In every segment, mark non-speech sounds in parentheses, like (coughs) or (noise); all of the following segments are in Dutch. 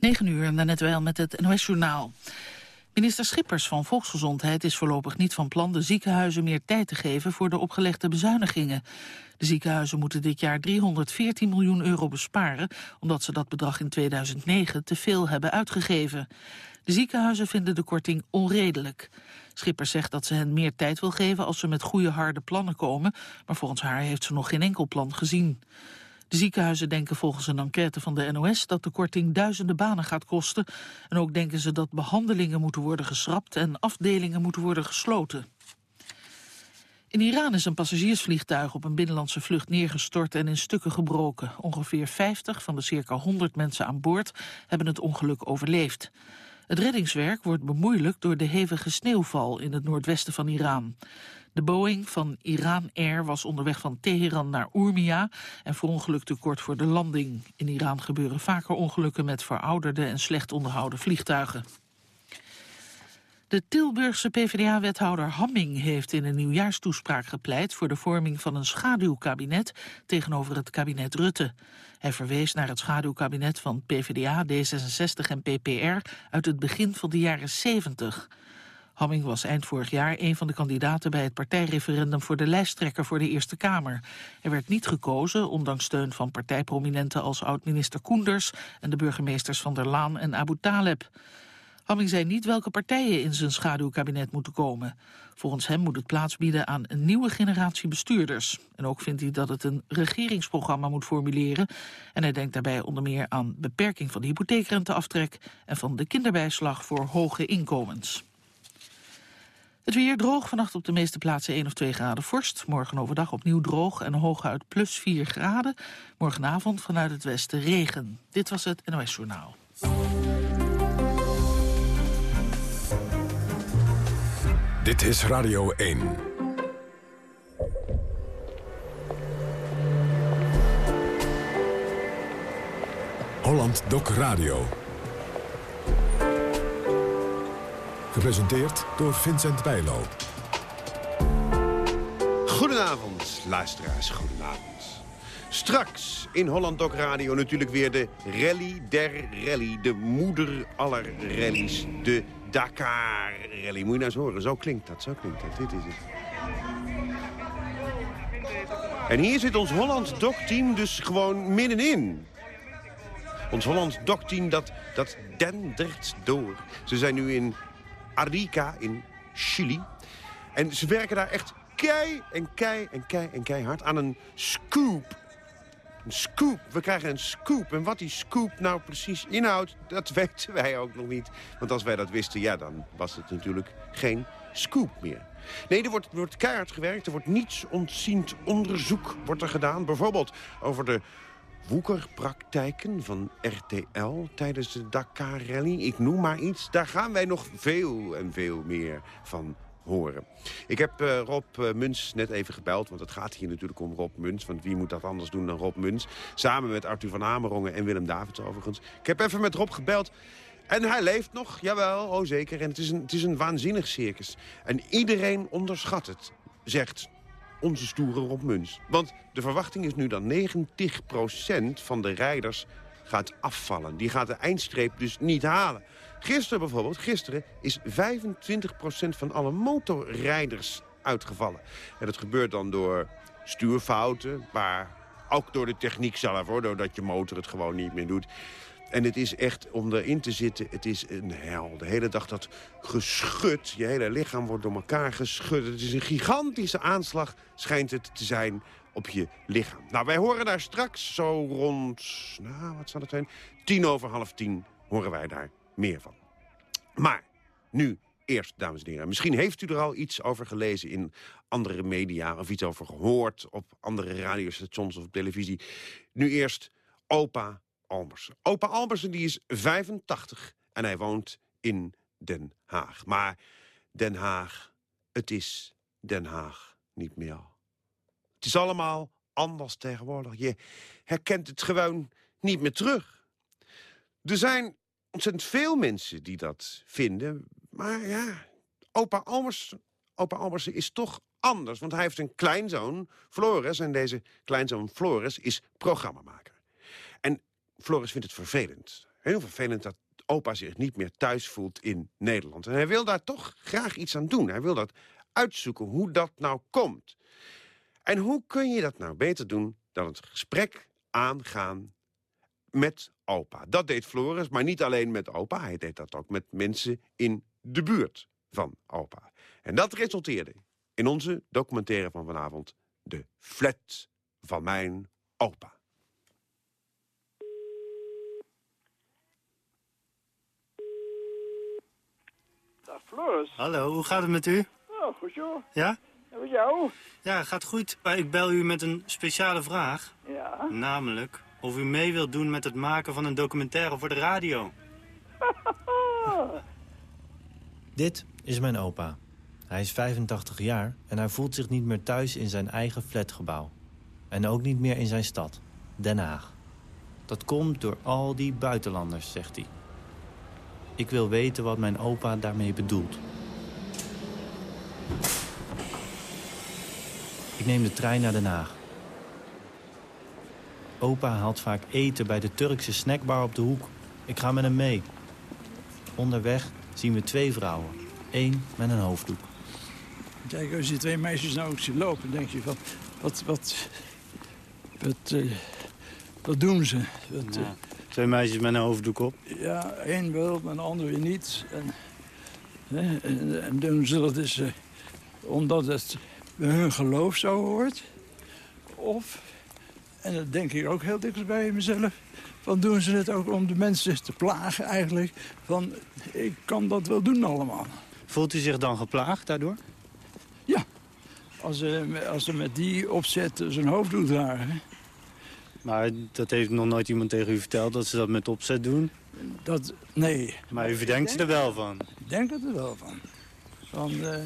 9 uur, en net wel met het NOS-journaal. Minister Schippers van Volksgezondheid is voorlopig niet van plan de ziekenhuizen meer tijd te geven voor de opgelegde bezuinigingen. De ziekenhuizen moeten dit jaar 314 miljoen euro besparen, omdat ze dat bedrag in 2009 te veel hebben uitgegeven. De ziekenhuizen vinden de korting onredelijk. Schippers zegt dat ze hen meer tijd wil geven als ze met goede harde plannen komen, maar volgens haar heeft ze nog geen enkel plan gezien. De ziekenhuizen denken volgens een enquête van de NOS dat de korting duizenden banen gaat kosten. En ook denken ze dat behandelingen moeten worden geschrapt en afdelingen moeten worden gesloten. In Iran is een passagiersvliegtuig op een binnenlandse vlucht neergestort en in stukken gebroken. Ongeveer 50 van de circa 100 mensen aan boord hebben het ongeluk overleefd. Het reddingswerk wordt bemoeilijkt door de hevige sneeuwval in het noordwesten van Iran. De Boeing van Iran Air was onderweg van Teheran naar Urmia en verongelukte kort voor de landing. In Iran gebeuren vaker ongelukken met verouderde en slecht onderhouden vliegtuigen. De Tilburgse PvdA-wethouder Hamming heeft in een nieuwjaarstoespraak gepleit voor de vorming van een schaduwkabinet tegenover het kabinet Rutte. Hij verwees naar het schaduwkabinet van PvdA, D66 en PPR uit het begin van de jaren 70. Hamming was eind vorig jaar een van de kandidaten bij het partijreferendum voor de lijsttrekker voor de Eerste Kamer. Hij werd niet gekozen, ondanks steun van partijprominenten als oud-minister Koenders en de burgemeesters van der Laan en Abu Taleb. Hamming zei niet welke partijen in zijn schaduwkabinet moeten komen. Volgens hem moet het plaats bieden aan een nieuwe generatie bestuurders. En ook vindt hij dat het een regeringsprogramma moet formuleren. En hij denkt daarbij onder meer aan beperking van de hypotheekrenteaftrek... en van de kinderbijslag voor hoge inkomens. Het weer droog, vannacht op de meeste plaatsen 1 of 2 graden vorst. Morgen overdag opnieuw droog en hooguit plus 4 graden. Morgenavond vanuit het westen regen. Dit was het NOS Journaal. Dit is Radio 1. Holland Doc Radio. Gepresenteerd door Vincent Bijlo. Goedenavond, luisteraars, goedenavond. Straks in Holland Doc Radio natuurlijk weer de rally der rally. De moeder aller rallies, de Dakar Rally. Moet je nou eens horen, zo klinkt dat, zo klinkt dat. Dit is het. En hier zit ons Holland Doc-team dus gewoon middenin. Ons Holland Doc-team dat, dat dendert door. Ze zijn nu in Arica in Chili. En ze werken daar echt kei en kei en kei en keihard aan een scoop. Een scoop. We krijgen een scoop. En wat die scoop nou precies inhoudt, dat (laughs) weten wij ook nog niet. Want als wij dat wisten, ja, dan was het natuurlijk geen scoop meer. Nee, er wordt, wordt keihard gewerkt. Er wordt niets ontziend onderzoek wordt er gedaan. Bijvoorbeeld over de woekerpraktijken van RTL tijdens de Dakar Rally. Ik noem maar iets. Daar gaan wij nog veel en veel meer van horen. Ik heb uh, Rob uh, Muns net even gebeld, want het gaat hier natuurlijk om Rob Muns. Want wie moet dat anders doen dan Rob Muns? Samen met Arthur van Amerongen en Willem Davids overigens. Ik heb even met Rob gebeld. En hij leeft nog, jawel, oh zeker. En het is, een, het is een waanzinnig circus. En iedereen onderschat het, zegt onze stoere Rob Muns. Want de verwachting is nu dat 90% van de rijders gaat afvallen. Die gaat de eindstreep dus niet halen. Gisteren bijvoorbeeld, gisteren is 25% van alle motorrijders uitgevallen. En dat gebeurt dan door stuurfouten, maar ook door de techniek zelf, hoor, doordat je motor het gewoon niet meer doet. En het is echt, om erin te zitten, het is een hel. De hele dag dat geschud, je hele lichaam wordt door elkaar geschud. Het is een gigantische aanslag, schijnt het te zijn, op je lichaam. Nou, wij horen daar straks zo rond, nou, wat zal het zijn? Tien over half tien horen wij daar meer van. Maar nu eerst, dames en heren. Misschien heeft u er al iets over gelezen in andere media... of iets over gehoord op andere radiostations of op televisie. Nu eerst opa Almersen. Opa Almersen die is 85 en hij woont in Den Haag. Maar Den Haag, het is Den Haag niet meer. Het is allemaal anders tegenwoordig. Je herkent het gewoon niet meer terug. Er zijn ontzettend veel mensen die dat vinden. Maar ja, opa Almersen, opa Almersen is toch anders. Want hij heeft een kleinzoon, Floris. En deze kleinzoon Floris is programmamaker. En Floris vindt het vervelend. heel vervelend dat opa zich niet meer thuis voelt in Nederland. En hij wil daar toch graag iets aan doen. Hij wil dat uitzoeken hoe dat nou komt. En hoe kun je dat nou beter doen dan het gesprek aangaan met opa. Dat deed Floris, maar niet alleen met opa. Hij deed dat ook met mensen in de buurt van opa. En dat resulteerde in onze documentaire van vanavond... De flat van mijn opa. Dag Floris. Hallo, hoe gaat het met u? Oh, goed joh. Ja? En met jou? Ja, gaat goed. Maar ik bel u met een speciale vraag. Ja. Namelijk of u mee wilt doen met het maken van een documentaire voor de radio. (laughs) Dit is mijn opa. Hij is 85 jaar en hij voelt zich niet meer thuis in zijn eigen flatgebouw. En ook niet meer in zijn stad, Den Haag. Dat komt door al die buitenlanders, zegt hij. Ik wil weten wat mijn opa daarmee bedoelt. Ik neem de trein naar Den Haag. Opa haalt vaak eten bij de Turkse snackbar op de hoek. Ik ga met hem mee. Onderweg zien we twee vrouwen. Eén met een hoofddoek. Kijk, als je twee meisjes nou ook ziet lopen, denk je van... Wat, wat, wat, eh, wat doen ze? Wat, eh, Ja. Twee meisjes met een hoofddoek op. ja, één wel, maar de ander weer niet. En, hè, en, en doen ze dat dus eh, omdat het bij hun geloof zo hoort. Of, en dat denk ik ook heel dikwijls bij mezelf... van doen ze het ook om de mensen te plagen eigenlijk. Van, ik kan dat wel doen allemaal. Voelt u zich dan geplaagd daardoor? Ja, als ze, als ze met die opzet zijn hoofddoek dragen... Maar dat heeft nog nooit iemand tegen u verteld dat ze dat met opzet doen. Dat, nee, Maar u verdenkt ze er wel van. ik denk het er wel van. Want eh,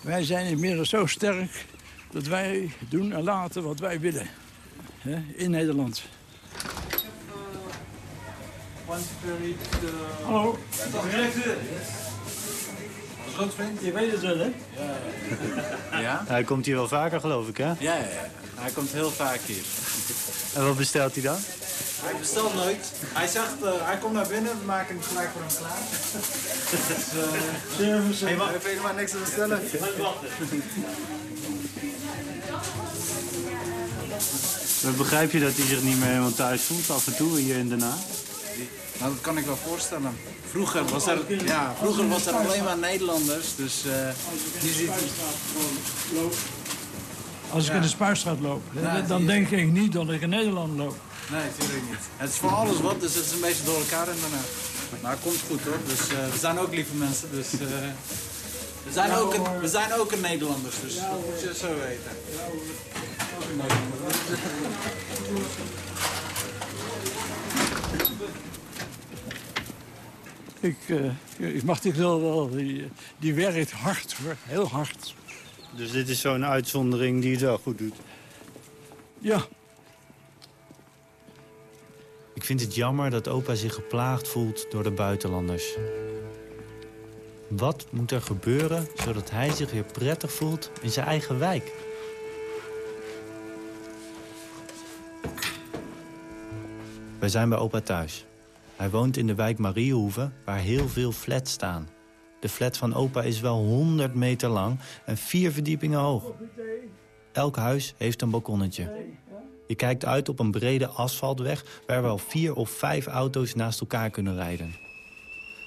wij zijn inmiddels zo sterk dat wij doen en laten wat wij willen. Hè, in Nederland. Hallo. Je weet het wel, hè? Ja? Hij komt hier wel vaker, geloof ik, hè? Ja, ja, ja. Hij komt heel vaak hier. En wat bestelt hij dan? Hij bestelt nooit. Hij zegt, eh, hij komt naar binnen, we maken hem gelijk voor hem klaar. dus, uh, hij heeft helemaal niks te bestellen. Maar begrijp je dat hij zich niet meer helemaal thuis voelt af en toe hier in Den Haag? Nou, dat kan ik wel voorstellen. Vroeger was er, ja, vroeger was er alleen maar Nederlanders, dus uh, nu hij... Als ik in de Spuistraat loop, Ja, dan je. denk ik niet dat ik in Nederland loop. Nee, natuurlijk niet. Het is voor alles wat, dus het is een beetje door elkaar in daarna. Maar het komt goed hoor, dus uh, we zijn ook lieve mensen, dus... Uh, we, zijn ook een, we zijn ook een Nederlanders, dus dat moet je zo weten. Ik, uh, ik mag dit wel wel. Die, die werkt hard hoor, heel hard. Dus dit is zo'n uitzondering die het wel goed doet. Ja, Ik vind het jammer dat opa zich geplaagd voelt door de buitenlanders. Wat moet er gebeuren zodat hij zich weer prettig voelt in zijn eigen wijk? Wij zijn bij opa thuis. Hij woont in de wijk Mariehoeve, waar heel veel flats staan. De flat van opa is wel 100 meter lang en vier verdiepingen hoog. Elk huis heeft een balkonnetje. Je kijkt uit op een brede asfaltweg... waar wel vier of vijf auto's naast elkaar kunnen rijden.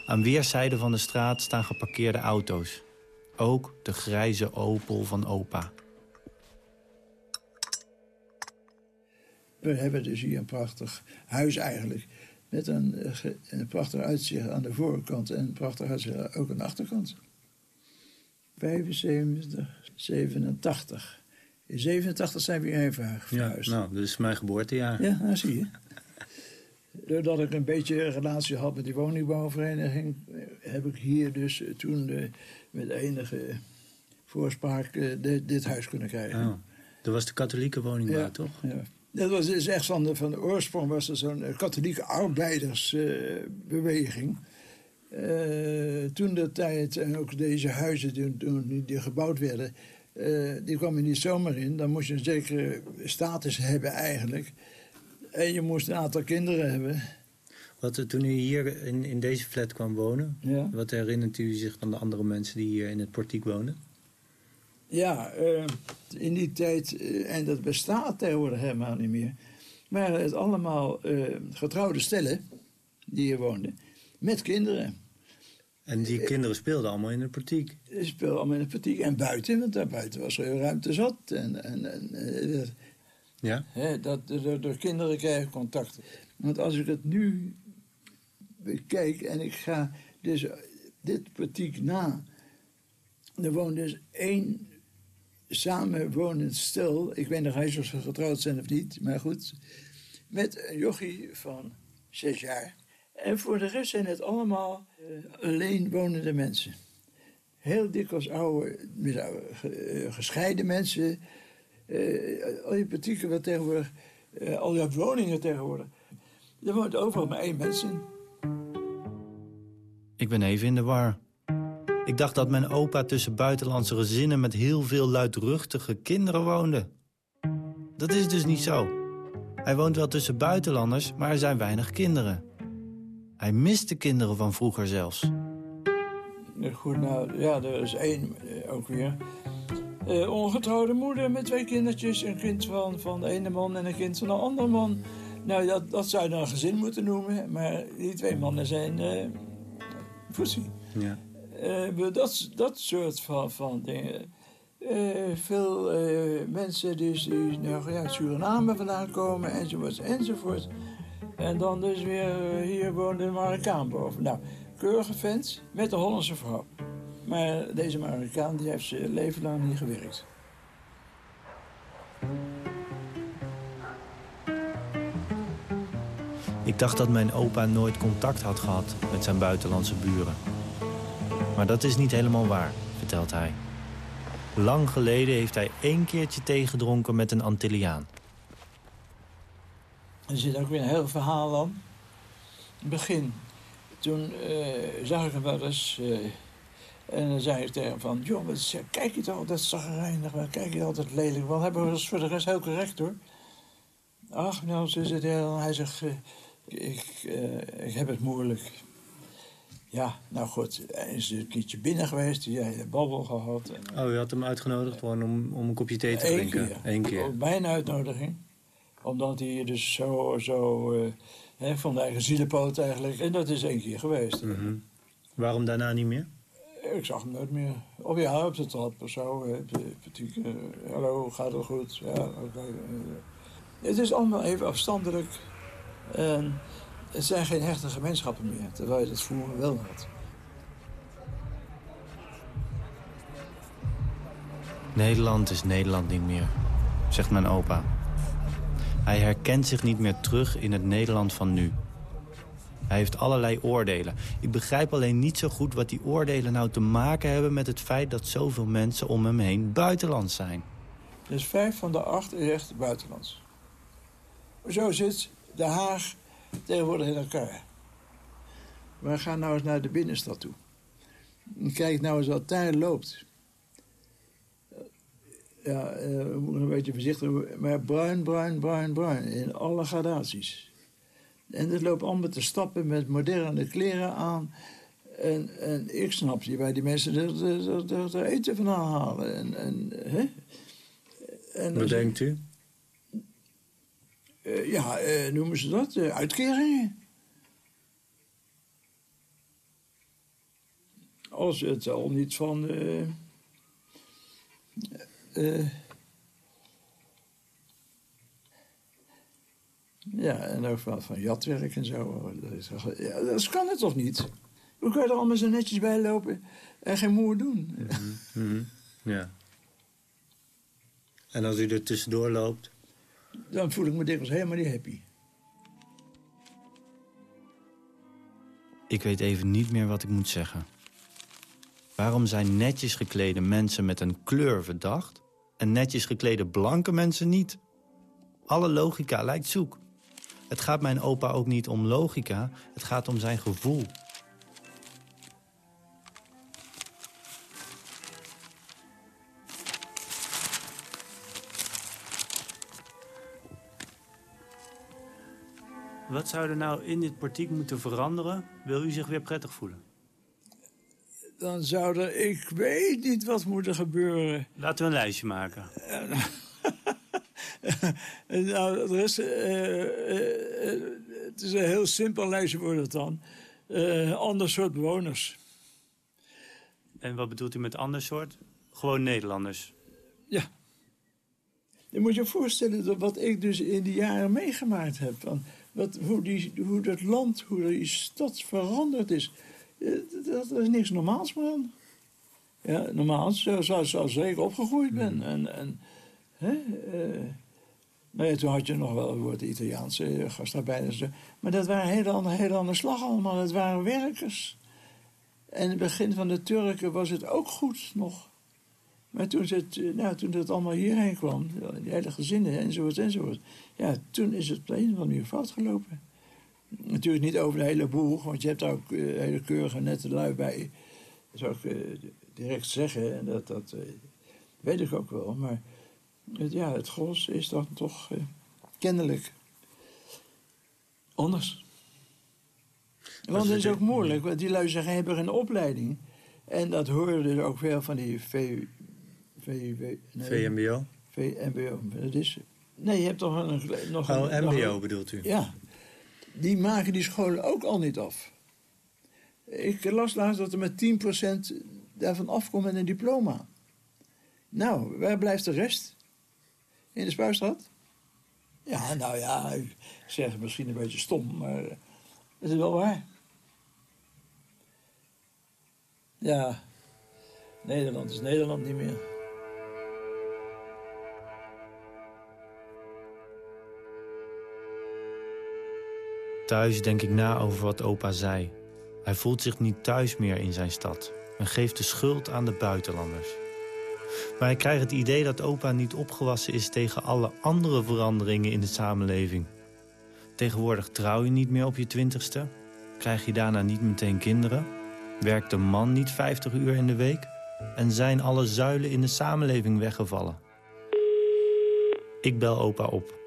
Aan weerszijden van de straat staan geparkeerde auto's. Ook de grijze Opel van opa. We hebben dus hier een prachtig huis eigenlijk. Met een, eh, een prachtig uitzicht aan de voorkant en een prachtig uitzicht ook aan de achterkant. 75, 87. In 87 zijn we verhu- verhuisd. nou, dat is mijn geboortejaar. Ja, nou zie je. Doordat ik een beetje een relatie had met die woningbouwvereniging, eh, heb ik hier dus eh, toen met enige voorspraak dit, dit huis kunnen krijgen. Oh, dat was de katholieke woningbouw, Ja, toch? Ja. Dat was dus echt van de, van de oorsprong was er zo'n eh, katholieke arbeidersbeweging. Eh, toen de tijd, en ook deze huizen die, die gebouwd werden, eh, die kwam je niet zomaar in. Dan moest je een zekere status hebben eigenlijk. En je moest een aantal kinderen hebben. Wat, toen u hier in, in deze flat kwam wonen... Ja. wat herinnert u zich aan de andere mensen die hier in het portiek woonden? Ja, eh, in die tijd, eh, en dat bestaat tegenwoordig helemaal niet meer, waren het allemaal eh, getrouwde stellen die hier woonden, met kinderen. En die kinderen speelden allemaal in het portiek. Ze speelden allemaal in het portiek en buiten, want daar buiten was er ruimte zat. En, en, en, Ja? hè, dat, de, de kinderen krijgen contact. Want als ik het nu bekijk en ik ga dus dit portiek na, er woont dus één samenwonend stel. Ik weet nog eens of ze getrouwd zijn of niet, maar goed. Met een jochie van zes jaar. En voor de rest zijn het allemaal eh, alleen wonende mensen. Heel dikwijls oude, eh, gescheiden mensen. Eh, al je portieken wat tegenwoordig, al je woningen tegenwoordig. Er woont overal maar één mens in. Ik ben even in de war. Ik dacht dat mijn opa tussen buitenlandse gezinnen... met heel veel luidruchtige kinderen woonde. Dat is dus niet zo. Hij woont wel tussen buitenlanders, maar er zijn weinig kinderen. Hij mist de kinderen van vroeger zelfs. Goed, nou ja, er is één eh, ook weer. Eh, ongetrouwde moeder met twee kindertjes. Een kind van, van de ene man en een kind van de andere man. Nou, dat, dat zou je dan een gezin moeten noemen. Maar die twee mannen zijn uh, voetzie. Ja. Eh, dat, dat soort van, van dingen. Eh, veel eh, mensen dus die nou, ja, uit Suriname vandaan komen enzovoort enzovoort. En dan dus weer hier woonde een Marokkaan boven. Nou, keurige vent met een Hollandse vrouw. Maar deze Marokkaan die heeft zijn leven lang niet gewerkt. Ik dacht dat mijn opa nooit contact had gehad met zijn buitenlandse buren. Maar dat is niet helemaal waar, vertelt hij. Lang geleden heeft hij één keertje tegedronken met een Antilliaan. Er zit ook weer een heel verhaal aan. In het begin, toen eh, zag ik hem wel eens. eh, en dan zei ik tegen hem van... joh, wat kijk je toch altijd zagrijnig, wat kijk je altijd lelijk. Wel hebben we ons voor de rest heel correct, hoor. Ach, nou, is het heel... Hij zegt, ik, eh, ik heb het moeilijk. Ja, nou goed, hij is een keertje binnen geweest. Hij heeft babbel gehad. En, Oh, u had hem uitgenodigd gewoon om, om een kopje thee te drinken? keer. Eén keer. Op mijn uitnodiging. Omdat hij dus zo, zo eh, hè, van de eigen zielenpoot eigenlijk. En dat is één keer geweest. Mhm. Waarom daarna niet meer? Ik zag hem nooit meer. Of ja, op de trap of zo. eh, eh, hallo, gaat het goed? Ja, eh. Het is allemaal even afstandelijk. En het zijn geen hechte gemeenschappen meer. Terwijl je dat vroeger wel had. Nederland is Nederland niet meer, zegt mijn opa. Hij herkent zich niet meer terug in het Nederland van nu. Hij heeft allerlei oordelen. Ik begrijp alleen niet zo goed wat die oordelen nou te maken hebben... met het feit dat zoveel mensen om hem heen buitenlands zijn. Dus vijf van de acht is echt buitenlands. Zo zit Den Haag tegenwoordig in elkaar. We gaan nou eens naar de binnenstad toe. En Kijk nou eens wat daar loopt. Ja, eh, we moeten een beetje voorzichtig maar bruin, bruin, bruin, bruin. In alle gradaties. En het loopt allemaal te stappen met moderne kleren aan. En, en ik snap niet waar die mensen er, er, eten vandaan halen. En, en, hè? En Wat denkt u? Eh, ja, eh, noemen ze dat? Eh, uitkeringen. Als het al niet van. ja, en ook van, van jatwerk en zo. Ja, dat kan het toch niet? Hoe kan je er allemaal zo netjes bij lopen en geen moer doen? Mhm. Ja. En als u er tussendoor loopt? Dan voel ik me dikwijls helemaal niet happy. Ik weet even niet meer wat ik moet zeggen. Waarom zijn netjes geklede mensen met een kleur verdacht... en netjes geklede blanke mensen niet? Alle logica lijkt zoek. Het gaat mijn opa ook niet om logica, het gaat om zijn gevoel. Wat zou er nou in dit portiek moeten veranderen? Wil u zich weer prettig voelen? Dan zou er, ik weet niet wat moeten gebeuren. Laten we een lijstje maken. (laughs) nou, er is, eh, eh, het is een heel simpel lijstje wordt het dan. Eh, ander soort bewoners. En wat bedoelt u met ander soort? Gewoon Nederlanders. Ja. Je moet je voorstellen dat wat ik dus in die jaren meegemaakt heb. Van wat, hoe, die, hoe dat land, hoe die stad veranderd is. Eh, Dat, dat is niks normaals meer aan. Ja, normaal, zoals, zoals, zoals ik opgegroeid ben. En, en, hè, eh, nou ja, toen had je nog wel het woord Italiaanse gastarbeiders. Maar dat waren een hele andere, hele andere slag allemaal. Het waren werkers. En in het begin van de Turken was het ook goed nog. Maar toen het, eh, nou, toen het allemaal hierheen kwam, die hele gezinnen enzovoort enzovoort. Ja, toen is het op een of andere manier fout gelopen. Natuurlijk niet over de hele boeg, want je hebt daar ook eh, hele keurige nette lui bij. Dat zou ik eh, direct zeggen, en dat, dat eh, weet ik ook wel. Maar het, ja, het gros is dan toch kennelijk anders. Want het is ook moeilijk, want die lui zeggen, hebben een opleiding. En dat horen dus ook veel van die Nee, VMBO? VMBO. Dat is, nee, je hebt toch een, nog Oh, een... nog MBO een- bedoelt u? ja, die maken die scholen ook al niet af. Ik las laatst dat er met 10% daarvan afkomt met een diploma. Nou, waar blijft de rest? In de Spuistraat? Ja, nou ja, ik zeg het misschien een beetje stom, maar het is wel waar. Ja, Nederland is Nederland niet meer. Thuis denk ik na over wat opa zei. Hij voelt zich niet thuis meer in zijn stad en geeft de schuld aan de buitenlanders. Maar ik krijg het idee dat opa niet opgewassen is tegen alle andere veranderingen in de samenleving. Tegenwoordig trouw je niet meer op je twintigste. Krijg je daarna niet meteen kinderen. Werkt de man niet 50 uur in de week. En zijn alle zuilen in de samenleving weggevallen. Ik bel opa op.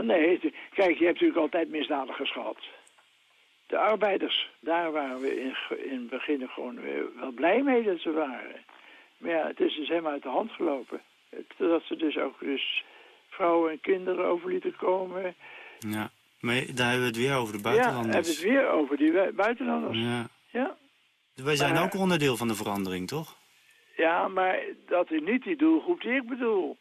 Ja, nee. Kijk, je hebt natuurlijk altijd misdadigers gehad. De arbeiders, daar waren we in, in het begin gewoon wel blij mee dat ze waren. Maar ja, het is dus helemaal uit de hand gelopen. Dat ze dus ook dus vrouwen en kinderen over lieten komen. Ja, maar daar hebben we het weer over de Ja, hebben we het weer over die bui- buitenlanders. Ja. Ja. Wij zijn Maar- ook onderdeel van de verandering, toch? Ja, maar dat is niet die doelgroep die ik bedoel.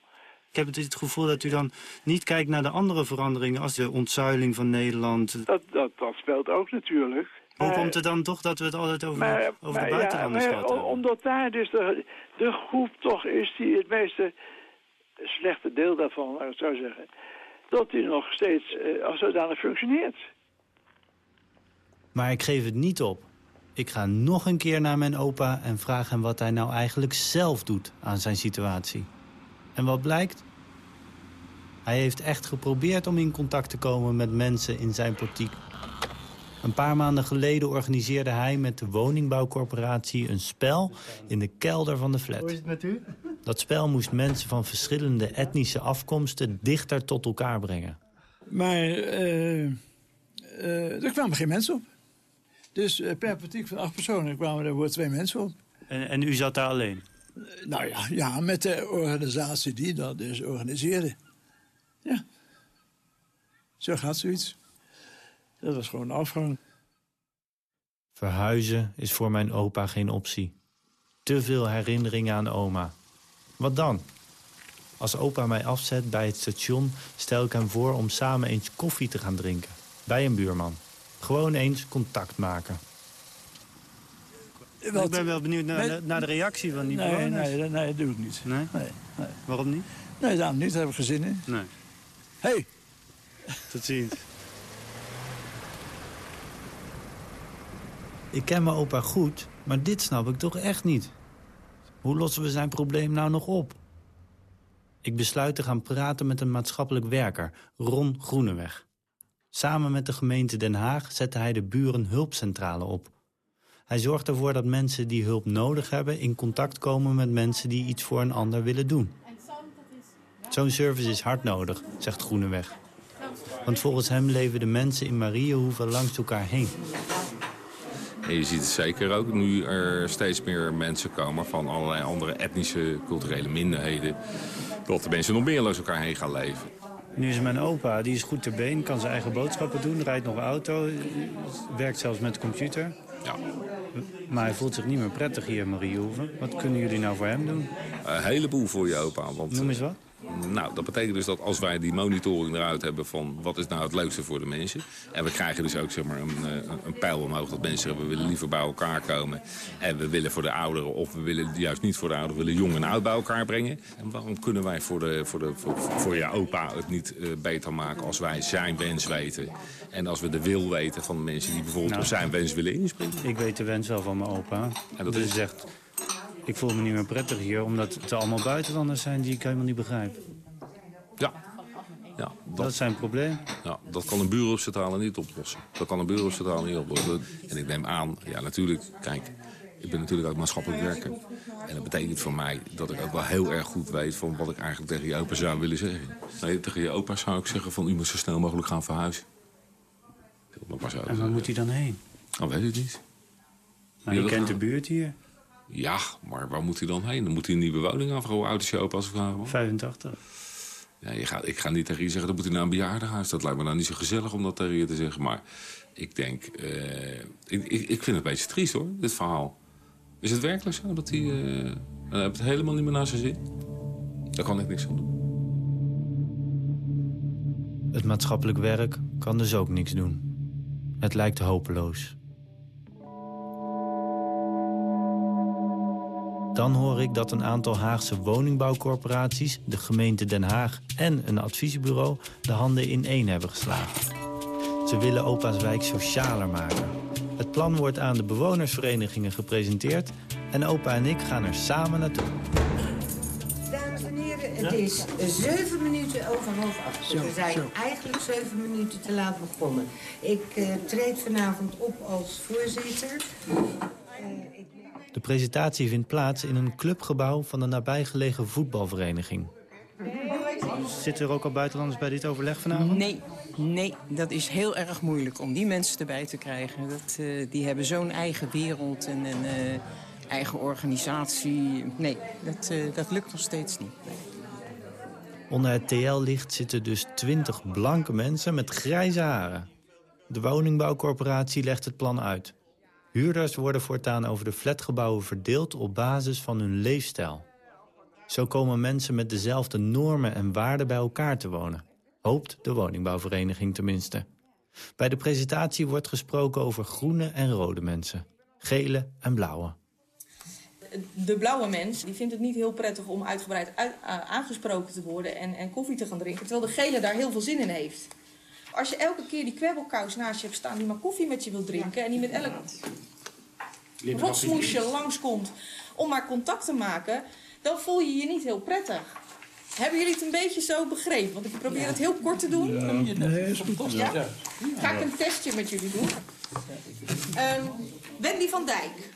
Ik heb het, het gevoel dat u dan niet kijkt naar de andere veranderingen... als de ontzuiling van Nederland. Dat, dat, dat speelt ook natuurlijk. Hoe Maar- komt het dan toch dat we het altijd over, Maar, over maar de buitenlanders ja, hebben? Omdat daar dus de, de groep toch is die het meeste slechte deel daarvan, laat ik het zo zeggen, dat die nog steeds eh, als zodanig functioneert. Maar ik geef het niet op. Ik ga nog een keer naar mijn opa en vraag hem wat hij nou eigenlijk zelf doet aan zijn situatie. En wat blijkt? Hij heeft echt geprobeerd om in contact te komen met mensen in zijn portiek. Een paar maanden geleden organiseerde hij met de woningbouwcorporatie een spel in de kelder van de flat. Hoe is het met u? Dat spel moest mensen van verschillende etnische afkomsten dichter tot elkaar brengen. Maar eh, eh, er kwamen geen mensen op. Dus eh, per portiek van acht personen kwamen er voor twee mensen op. En, en u zat daar alleen? Nou ja, ja, met de organisatie die dat dus organiseerde. Ja. Zo gaat zoiets. Dat was gewoon afgang. Verhuizen is voor mijn opa geen optie. Te veel herinneringen aan oma. Wat dan? Als opa mij afzet bij het station, stel ik hem voor om samen eens koffie te gaan drinken. Bij een buurman. Gewoon eens contact maken. Wat- Ik ben wel benieuwd naar, de reactie van die nee, bewoners. nee, nee, nee, dat doe ik niet. Nee? Nee, nee. Waarom niet? Nee, daarom niet. Daar heb ik geen zin in. Nee. Hey, Tot ziens. Ik ken mijn opa goed, maar dit snap ik toch echt niet. Hoe lossen we zijn probleem nou nog op? Ik besluit te gaan praten met een maatschappelijk werker, Ron Groeneweg. Samen met de gemeente Den Haag zette hij de Burenhulpcentrale op. Hij zorgt ervoor dat mensen die hulp nodig hebben... in contact komen met mensen die iets voor een ander willen doen. Zo'n service is hard nodig, zegt Groeneweg. Want volgens hem leven de mensen in Marienhoeve langs elkaar heen. En je ziet het zeker ook nu er steeds meer mensen komen van allerlei andere etnische, culturele minderheden. Dat de mensen nog meer langs elkaar heen gaan leven. Nu is mijn opa, die is goed ter been, kan zijn eigen boodschappen doen, rijdt nog een auto, werkt zelfs met de computer. Ja. Maar hij voelt zich niet meer prettig hier in Mariehoeven. Wat kunnen jullie nou voor hem doen? Een heleboel voor je opa. Want, Noem eens wat. Nou, dat betekent dus dat als wij die monitoring eruit hebben van wat is nou het leukste voor de mensen. En we krijgen dus ook zeg maar, een, eh, een pijl omhoog dat mensen zeggen we willen liever bij elkaar komen. En we willen voor de ouderen of we willen juist niet voor de ouderen, we willen jong en oud bij elkaar brengen. En waarom kunnen wij voor, de, voor, de, voor, voor je opa het niet uh, beter maken als wij zijn wens weten. En als we de wil weten van de mensen die bijvoorbeeld Nou. op zijn wens willen inspringen. Ik weet de wens wel van mijn opa. En dat dus is- zegt, ik voel me niet meer prettig hier... omdat het allemaal buitenlanders zijn die ik helemaal niet begrijp. Ja. Ja, Dat zijn probleem. Ja, dat kan een bureaucentrale niet oplossen. Dat kan een bureaucentrale niet oplossen. En ik neem aan, ja natuurlijk, kijk, ik ben natuurlijk ook maatschappelijk werker. En dat betekent voor mij dat ik ook wel heel erg goed weet van wat ik eigenlijk tegen je opa zou willen zeggen. Nee, tegen je opa zou ik zeggen van u moet zo snel mogelijk gaan verhuizen. Dat En waar moet hij dan heen? Dan weet ik niet. Maar je dat kent de buurt hier. Ja, maar waar moet hij dan heen? Dan moet hij een nieuwe woning aanvragen. Hoe oud is je opa als ik vraag? 85. Ja, je gaat, ik ga niet tegen je zeggen, dan moet hij naar een bejaardenhuis. Dat lijkt me nou niet zo gezellig om dat tegen je te zeggen. Maar ik denk, eh, ik, ik, ik vind het een beetje triest hoor, dit verhaal. Is het werkelijk zo dat hij... eh hij heeft het helemaal niet meer naar zijn zin? Daar kan ik niks aan doen. Het maatschappelijk werk kan dus ook niks doen. Het lijkt hopeloos. Dan hoor ik dat een aantal Haagse woningbouwcorporaties... de gemeente Den Haag en een adviesbureau... de handen in één hebben geslagen. Ze willen Opa's wijk socialer maken. Het plan wordt aan de bewonersverenigingen gepresenteerd... en opa en ik gaan er samen naartoe. Dames en heren, het is zeven minuten over half acht. Zo, We zijn zo. eigenlijk zeven minuten te laat begonnen. Ik eh, treed vanavond op als voorzitter. Eh. De presentatie vindt plaats in een clubgebouw van de nabijgelegen voetbalvereniging. Zitten er ook al buitenlanders bij dit overleg vanavond? Nee, nee, dat is heel erg moeilijk om die mensen erbij te krijgen. Dat, eh, die hebben zo'n eigen wereld en een eh, eigen organisatie. Nee, dat, eh, dat lukt nog steeds niet. Onder het TL-licht zitten dus twintig blanke mensen met grijze haren. De woningbouwcorporatie legt het plan uit. Huurders worden voortaan over de flatgebouwen verdeeld op basis van hun leefstijl. Zo komen mensen met dezelfde normen en waarden bij elkaar te wonen. Hoopt de woningbouwvereniging tenminste. Bij de presentatie wordt gesproken over groene en rode mensen. Gele en blauwe. de blauwe mens die vindt het niet heel prettig om uitgebreid uit- a- aangesproken te worden en, en koffie te gaan drinken. Terwijl de gele daar heel veel zin in heeft. Als je elke keer die kwebbelkous naast je hebt staan die maar koffie met je wil drinken en die met elk rotsmoesje langskomt om maar contact te maken, dan voel je je niet heel prettig. Hebben jullie het een beetje zo begrepen? Want ik probeer het heel kort te doen. Nee, is goed. Ja? Ga ik een testje met jullie doen. Ehm, Wendy van Dijk.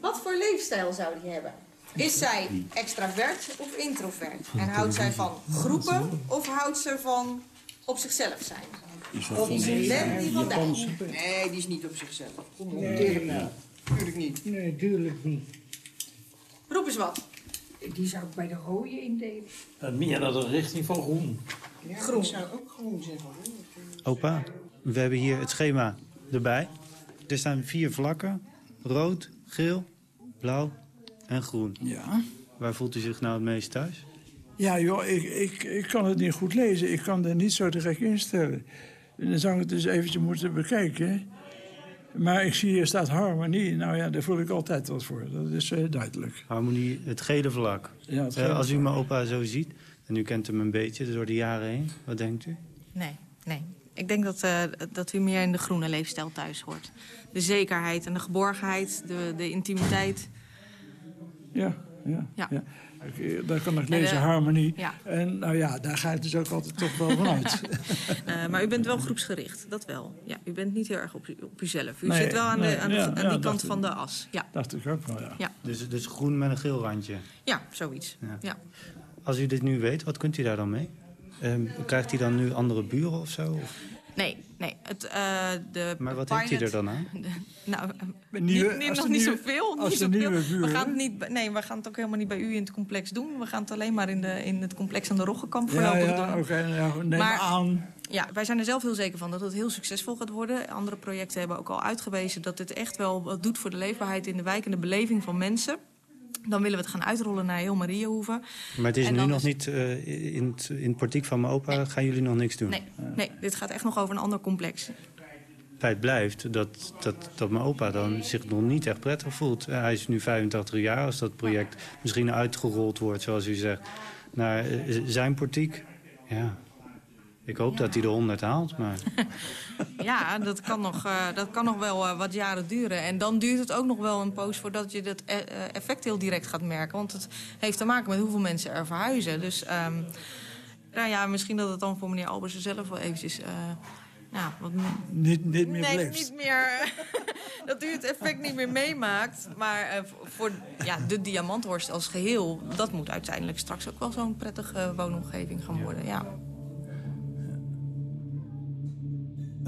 Wat voor leefstijl zou die hebben? Is zij extravert of introvert? En houdt zij van groepen of houdt ze van op zichzelf zijn? Wendy van Dijk. Nee, die is niet op zichzelf. Tuurlijk niet. Nee, tuurlijk niet. Roep eens wat. Die zou ik bij de rode indelen. meer naar de richting van groen. Groen. Ik zou ook groen zeggen. Opa, we hebben hier het schema erbij. Er staan vier vlakken. Rood, geel, blauw en groen. Ja. Waar voelt u zich nou het meest thuis? Ja, joh, ik, ik, ik kan het niet goed lezen. Ik kan er niet zo direct instellen. Dan zou ik het dus eventjes moeten bekijken. Maar ik zie hier staat harmonie. Nou ja, daar voel ik altijd wat voor. Dat is eh, duidelijk. Harmonie, het gele vlak. Ja, het Eh, als u mijn opa zo ziet, en u kent hem een beetje door de jaren heen, wat denkt u? Nee, nee. Ik denk dat, eh, dat u meer in de groene leefstijl thuis hoort. De zekerheid en de geborgenheid, de, de intimiteit. Ja, ja, Ja. ja. Ik- Daar kan ik En, lezen eh, harmonie. ja. En nou ja, daar ga ik dus ook altijd toch wel vanuit. (laughs) Eh, maar u bent wel groepsgericht, dat wel. Ja, u bent niet heel erg op, op uzelf. U Nee, zit wel aan, nee, de, aan, de- ja, aan ja, die kant ik. van de as. Ja, Dacht ik ook wel, ja. ja. Dus, dus groen met een geel randje. ja zoiets. Ja. Ja. Als u dit nu weet, wat kunt u daar dan mee? Ehm, krijgt hij dan nu andere buren of zo? Of- Nee, nee. Het, eh, de Maar wat heeft hij er dan aan? (laughs) nou, nieuwe- niet, nog niet zoveel. Niet zoveel. we gaan het niet, nee, we gaan het ook helemaal niet bij u in het complex doen. We gaan het alleen maar in, de, in het complex aan de Roggenkamp Ja, voorlopig ja, doen. oké. ja, neem Maar- aan. Ja, wij zijn er zelf heel zeker van dat het heel succesvol gaat worden. Andere projecten hebben ook al uitgewezen dat het echt wel wat doet voor de leefbaarheid in de wijk en de beleving van mensen. Dan willen we het gaan uitrollen naar heel Mariëhoeven. Maar het is nu nog is- niet eh, in, het, in het portiek van mijn opa. Gaan jullie nog niks doen? Nee, nee, dit gaat echt nog over een ander complex. Feit blijft dat, dat, dat mijn opa dan zich nog niet echt prettig voelt. Eh, Hij is nu 85 jaar. Als dat project misschien uitgerold wordt, zoals u zegt, naar eh, zijn portiek. Ja, ik hoop dat hij de 100 haalt. Maar (laughs) Ja, dat kan nog, eh, dat kan nog wel eh, wat jaren duren. En dan duurt het ook nog wel een poos voordat je dat eh, effect heel direct gaat merken. Want het heeft te maken met hoeveel mensen er verhuizen. Dus ehm, nou ja, misschien dat het dan voor meneer Albersen zelf wel eventjes... eh, wat mi- Niet, niet meer nee, niet meer. (laughs) dat u het effect niet meer meemaakt. Maar eh, voor- voor ja, de Diamanthorst als geheel... dat moet uiteindelijk straks ook wel zo'n prettige woonomgeving gaan worden. Ja.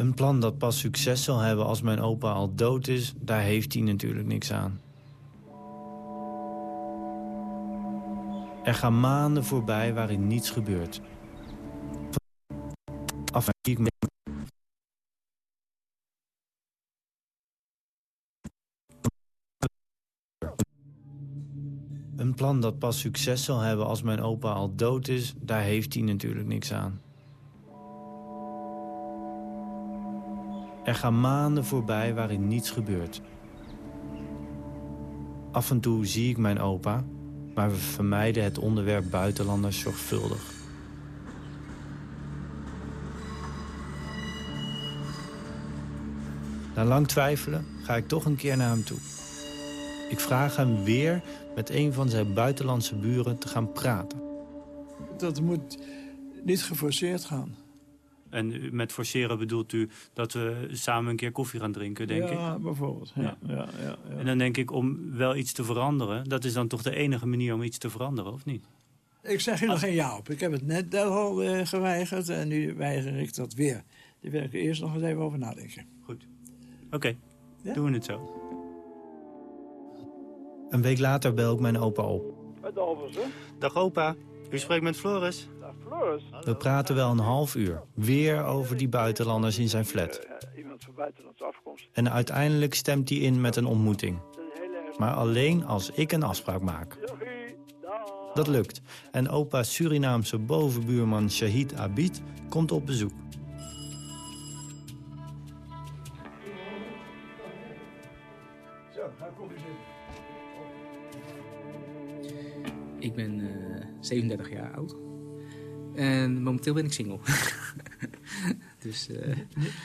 Een plan dat pas succes zal hebben als mijn opa al dood is, daar heeft hij natuurlijk niks aan. Er gaan maanden voorbij waarin niets gebeurt. Af Een plan dat pas succes zal hebben als mijn opa al dood is, daar heeft hij natuurlijk niks aan. Er gaan maanden voorbij waarin niets gebeurt. Af en toe zie ik mijn opa, maar we vermijden het onderwerp buitenlanders zorgvuldig. Na lang twijfelen ga ik toch een keer naar hem toe. Ik vraag hem weer met een van zijn buitenlandse buren te gaan praten. Dat moet niet geforceerd gaan. En met forceren bedoelt u dat we samen een keer koffie gaan drinken, denk ik? ja, bijvoorbeeld. Ja, ja. Ja, En dan denk ik om wel iets te veranderen. Dat is dan toch de enige manier om iets te veranderen, of niet? Ik zeg hier nog geen ja op. Ik heb het net al eh, geweigerd en nu weiger ik dat weer. Daar wil ik eerst nog eens even over nadenken. Goed. Oké, Ja? doen we het zo. Een week later bel ik mijn opa op. Met Alversen. Dag opa, u spreekt met Floris. We praten wel een half uur. Weer over die buitenlanders in zijn flat. Eh, afkomst. En uiteindelijk stemt hij in met een ontmoeting. Maar alleen als ik een afspraak maak. Dat lukt. En opa Surinaamse bovenbuurman Shahid Abid komt op bezoek. Zitten. Ik ben eh 37 jaar oud. En momenteel ben ik single. (laughs) dus eh,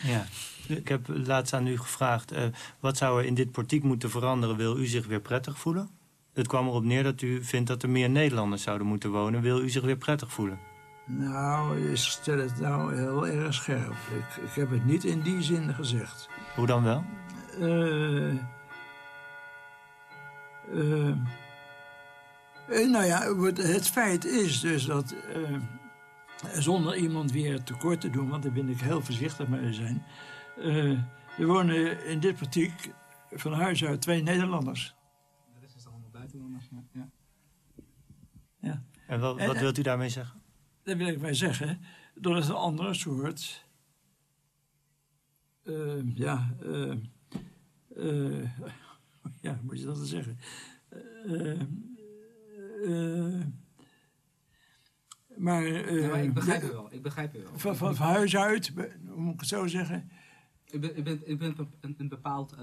Ja. Ik heb laatst aan u gevraagd... eh, wat zou er in dit portiek moeten veranderen... wil u zich weer prettig voelen? Het kwam erop neer dat u vindt dat er meer Nederlanders zouden moeten wonen. Wil u zich weer prettig voelen? Nou, je stelt het nou heel erg scherp. Ik, ik heb het niet in die zin gezegd. Hoe dan wel? Eh, nou ja, wat- het feit is dus dat... eh, zonder iemand weer tekort te doen, want daar ben ik heel voorzichtig mee zijn... eh, er wonen in dit portiek van huis uit twee Nederlanders. dat is allemaal buitenlanders. Ja. ja. Ja. En wat, En- wat wilt u daarmee zeggen? Daar wil ik bij zeggen dat het een andere soort. eh, ja. eh, eh, (laughs) ja, hoe moet je dat dan zeggen? Eh, eh, maar. eh, Ja, maar ik begrijp ja, u wel. Ik begrijp u wel. Van, van, van huis uit, moet ik het zo zeggen? U bent, u bent een, een bepaald eh,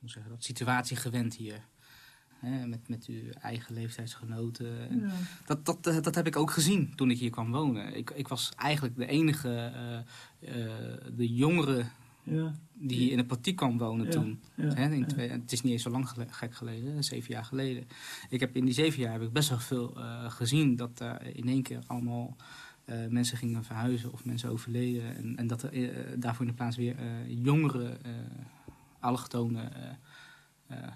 hoe zeg dat, situatie gewend hier. Hè, met, met uw eigen leeftijdsgenoten. Ja. Dat, dat, eh, dat heb ik ook gezien toen ik hier kwam wonen. Ik, ik was eigenlijk de enige, eh, eh, de jongere Ja. die in de portiek kwam wonen Ja, toen. ja, Hè, in twee- het is niet eens zo lang gele- gek geleden, zeven jaar geleden. Ik heb, in die zeven jaar heb ik best wel veel eh, gezien dat er in één keer allemaal eh, mensen gingen verhuizen of mensen overleden. En, en dat er eh, daarvoor in de plaats weer jongere allochtonen eh,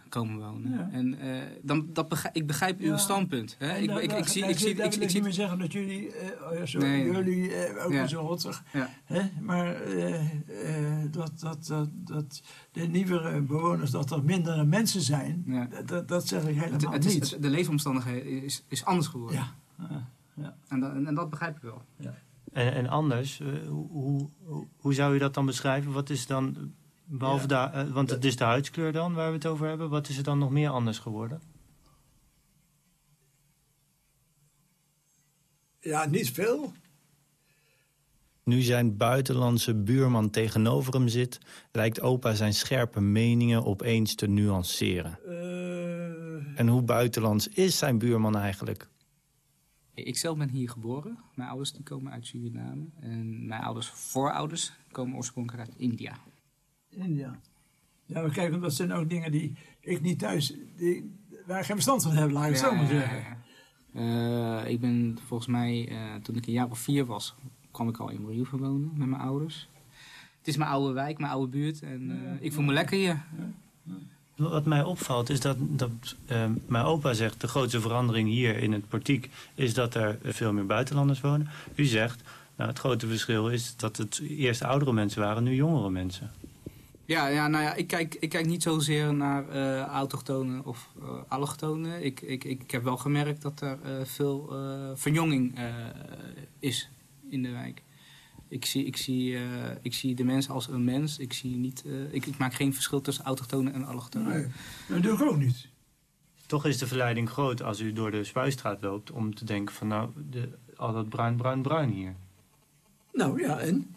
komen wonen. Ja. En eh, dan, dat begrijp, ik begrijp uw Ja. standpunt. Hè? Ik, daar- ik, zie, ik zie, ik, ik zie, niet meer zeggen dat jullie, eh, oh ja, sorry, Nee, jullie eh, ook Ja. zo rottig. Ja. Hè? Maar eh, eh, dat, dat, dat, dat de nieuwere bewoners, dat er minder mensen zijn, dat- dat, dat zeg ik helemaal het niet. het- de leefomstandigheden is, is anders geworden. Ja. En, dat, en, en dat begrijp ik wel. En, en anders, eh, hoe, hoe, hoe zou je dat dan beschrijven? Wat is dan, behalve Ja. de, eh, want het is de huidskleur dan waar we het over hebben. Wat is er dan nog meer anders geworden? ja, niet veel. Nu zijn buitenlandse buurman tegenover hem zit... lijkt opa zijn scherpe meningen opeens te nuanceren. Eh, En hoe buitenlands is zijn buurman eigenlijk? Ik zelf ben hier geboren. Mijn ouders die komen uit Suriname. En mijn ouders voorouders komen oorspronkelijk uit India. India. Ja, maar kijk, want dat zijn ook dingen die ik niet thuis, die, waar ik geen verstand van heb, laat ik het zo maar zeggen. Eh, ik ben volgens mij, eh, toen ik een jaar of vier was, kwam ik al in Marieuwe wonen met mijn ouders. Het is mijn oude wijk, mijn oude buurt. En eh, ik voel me lekker hier. Wat mij opvalt is dat, dat mijn opa zegt... de grootste verandering hier in het portiek is dat er veel meer buitenlanders wonen. U zegt, nou, het grote verschil is dat het eerst oudere mensen waren... nu jongere mensen. Ja, ja, nou ja, ik kijk, ik kijk niet zozeer naar eh autochtonen of eh allochtonen. Ik, ik, ik heb wel gemerkt dat er eh, veel eh, verjonging eh, is in de wijk. Ik zie, ik, zie, eh, ik zie de mens als een mens. Ik, zie niet, eh, ik, ik maak geen verschil tussen autochtonen en allochtonen. Nee, dat doe ik ook niet. Toch is de verleiding groot als u door de Spuistraat loopt... om te denken van nou, de, al dat bruin, bruin, bruin hier. Nou ja, en?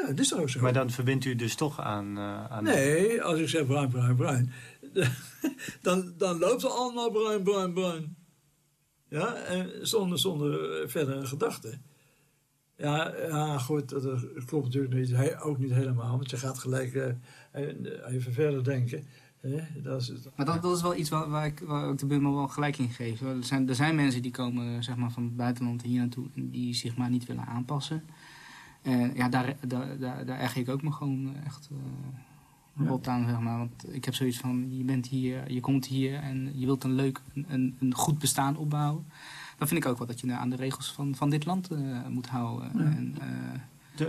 Ja, dat is toch ook zo. Maar dan verbindt u dus toch aan... eh, aan Nee, als ik zeg bruin, bruin, bruin, (laughs) dan, dan loopt het allemaal bruin, bruin, bruin. Ja, en zonder, zonder eh, verdere gedachten. Ja, ja, goed, dat dat klopt natuurlijk niet, he- ook niet helemaal, want je gaat gelijk eh, eh, even verder denken. Hè? Dat is, Maar dat, dat is wel iets waar, waar, ik, waar ik de buurman wel gelijk in geef. Er zijn, er zijn mensen die komen zeg maar, van het buitenland hier naartoe en die zich maar niet willen aanpassen. En ja, daar, daar, daar, daar erg ik ook me gewoon echt eh, Ja. rot aan, zeg maar. Want ik heb zoiets van, je bent hier, je komt hier en je wilt een leuk, een, een, goed bestaan opbouwen. Dan vind ik ook wel dat je aan de regels van, van dit land eh, moet houden. Ja. En, eh,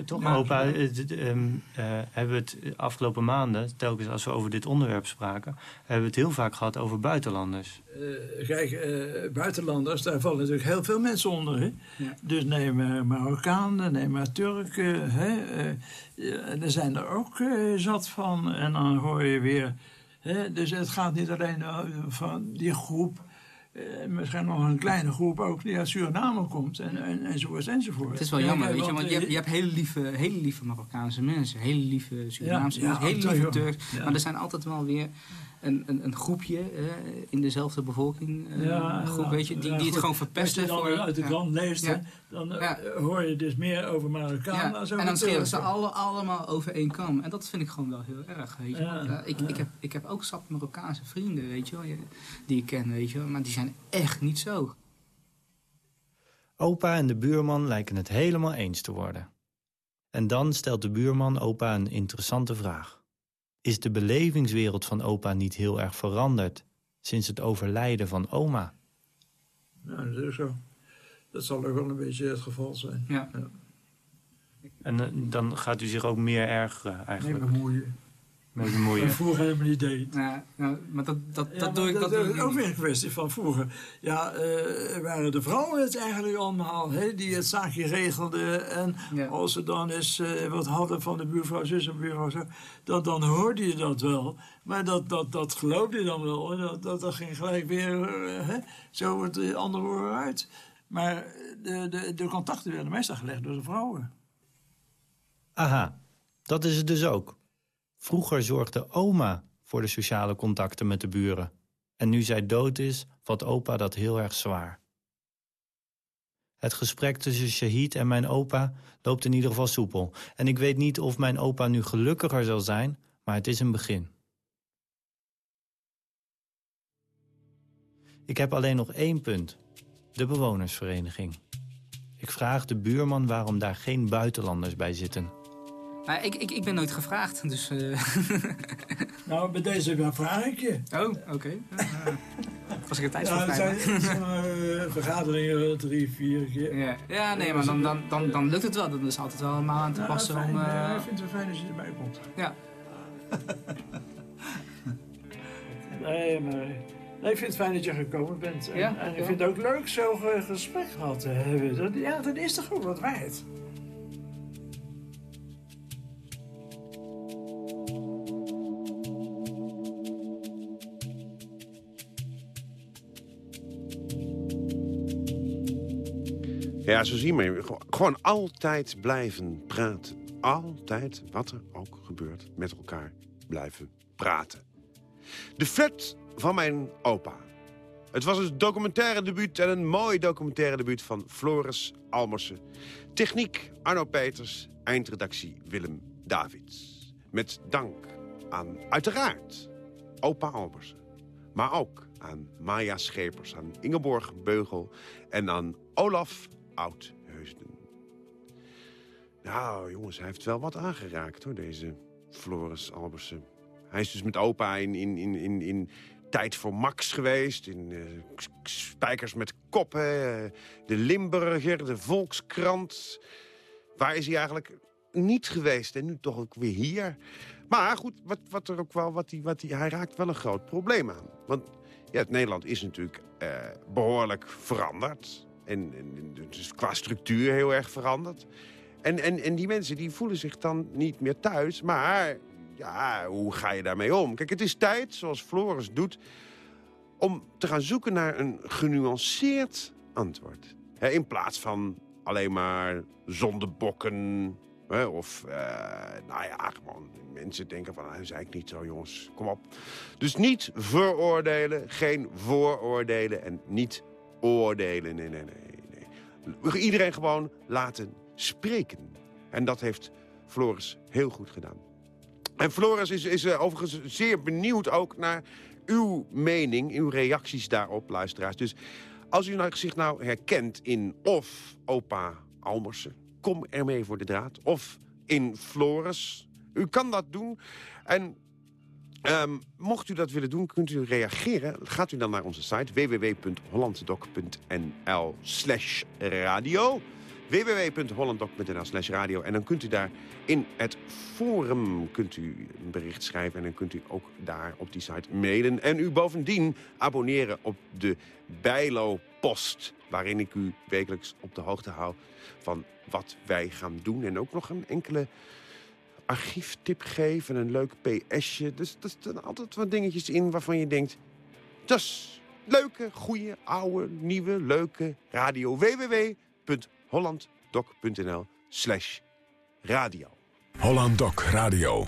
Toch, opa, eh, ehm, eh, hebben we het afgelopen maanden, telkens als we over dit onderwerp spraken, hebben we het heel vaak gehad over buitenlanders. Eh, kijk, buitenlanders, daar vallen natuurlijk heel veel mensen onder. Hè? Dus neem maar Marokkanen, neem maar Turken. Hè? er zijn er ook zat van. En dan hoor je weer. Hè? Dus het gaat niet alleen van die groep. Eh, misschien nog een kleine groep ook die uit Suriname komt. En, en, enzovoort enzovoort. Het is wel Ja, jammer, weet je, want je eh, hebt, je hebt hele, lieve, hele lieve Marokkaanse mensen, hele lieve Surinaamse Ja, mensen, hele lieve. Turks. Maar er zijn altijd wel weer een, een, een groepje eh, in dezelfde bevolking, eh, Ja, groep, ja, weet je, die, ja, die het gewoon verpesten. Als je dan voor, uit de ja. krant leest, dan eh, Ja. hoor je dus meer over Marokkanen Ja, dan over en dan scheren ze alle, allemaal over één kam. En dat vind ik gewoon wel heel erg, weet je. Ja, Want, eh, ik, ja. ik, heb, ik heb ook zat Marokkaanse vrienden, weet je wel, je- die ik ken, weet je wel. Maar die zijn echt niet zo. Opa en de buurman lijken het helemaal eens te worden. En dan stelt de buurman opa een interessante vraag. Is de belevingswereld van opa niet heel erg veranderd sinds het overlijden van oma? Nou, dat is zo. Dat zal ook wel een beetje het geval zijn. Ja. En eh, dan gaat u zich ook meer ergeren Nee, eigenlijk. bemoeien. Mee bemoeien. Vroeger helemaal niet deed. Ja, nou, maar dat, dat, Ja, dat doe maar ik dat doe is ik ook weer een kwestie van vroeger. Ja, eh, waren de vrouwen het eigenlijk allemaal, hè, die het zaakje regelden. En als ze dan eens eh, wat hadden van de buurvrouw, zus en buurvrouw, zo, dan, dan hoorde je dat wel. Maar dat, dat, dat geloofde je dan wel. hoor. Dat, dat, dat ging gelijk weer eh, hè, zo het eh, andere oor uit. Maar de, de, de contacten werden meestal gelegd door de vrouwen. Aha, dat is het dus ook. Vroeger zorgde oma voor de sociale contacten met de buren. En nu zij dood is, valt opa dat heel erg zwaar. Het gesprek tussen Shahid en mijn opa loopt in ieder geval soepel. En ik weet niet of mijn opa nu gelukkiger zal zijn, maar het is een begin. Ik heb alleen nog één punt. De bewonersvereniging. Ik vraag de buurman waarom daar geen buitenlanders bij zitten. Maar ik, ik, ik ben nooit gevraagd, dus... eh, (laughs) Nou, bij deze dan vraag ik je. Oh, oké. Was ik er tijd voor het vrij? zijn, het eh, vergaderingen drie, vier keer. Ja, ja nee, maar dan, dan, dan, dan lukt het wel. Dan is altijd wel een maal aan te passen fijn, om... eh, Ik vind het wel fijn als je erbij komt. Ja. (laughs) Nee, maar... Nee, ik vind het fijn dat je gekomen bent. En, Ja, en ik ja. vind het ook leuk zo'n ge- gesprek gehad te hebben. Dat, ja, dat is toch ook wat waard. Ja, zo zie je. Gew- Gewoon altijd blijven praten. Altijd, wat er ook gebeurt, met elkaar blijven praten. De flat van mijn opa. Het was een documentaire debuut en een mooi documentaire debuut van Floris Almersen. Techniek Arno Peters, eindredactie Willem Davids. Met dank aan, uiteraard, opa Almersen. Maar ook aan Maya Schepers, aan Ingeborg Beugel en aan Olaf Oudheusden. Nou, jongens, hij heeft wel wat aangeraakt, hoor, deze Floris Albersen. Hij is dus met opa in, in, in, in, in Tijd voor Max geweest. In eh, Spijkers met Koppen, eh, de Limburger, de Volkskrant. Waar is hij eigenlijk niet geweest en nu toch ook weer hier? Maar goed, wat, wat er ook wel, wat hij, wat hij, hij raakt wel een groot probleem aan. Want ja, het Nederland is natuurlijk eh, behoorlijk veranderd. En, en dus qua structuur heel erg veranderd. En, en, en die mensen die voelen zich dan niet meer thuis. Maar ja, hoe ga je daarmee om? Kijk, het is tijd, zoals Floris doet... om te gaan zoeken naar een genuanceerd antwoord. In plaats van alleen maar zondebokken... Hè, of, eh, nou ja, gewoon mensen denken van... dat is eigenlijk niet zo, jongens, kom op. Dus niet veroordelen, geen vooroordelen en niet oordelen. Nee, nee, nee. nee. Iedereen gewoon laten spreken. En dat heeft Floris heel goed gedaan. En Floris is, is eh, overigens zeer benieuwd ook naar uw mening, uw reacties daarop, luisteraars. Dus als u nou zich nou herkent in of opa Almersen, kom ermee voor de draad. Of in Floris. U kan dat doen. En ehm, mocht u dat willen doen, kunt u reageren. Gaat u dan naar onze site www.hollanddoc.nl slash radio www.hollanddoc.nl slash radio. En dan kunt u daar in het forum kunt u een bericht schrijven... en dan kunt u ook daar op die site mailen. En u bovendien abonneren op de Bijlo-post... waarin ik u wekelijks op de hoogte hou van wat wij gaan doen. En ook nog een enkele archieftip geven, een leuk PS'je. Dus er staan altijd wat dingetjes in waarvan je denkt... dat is leuke, goede, oude, nieuwe, leuke radio. www.hollanddoc.nl slash radio. Holland Doc Radio.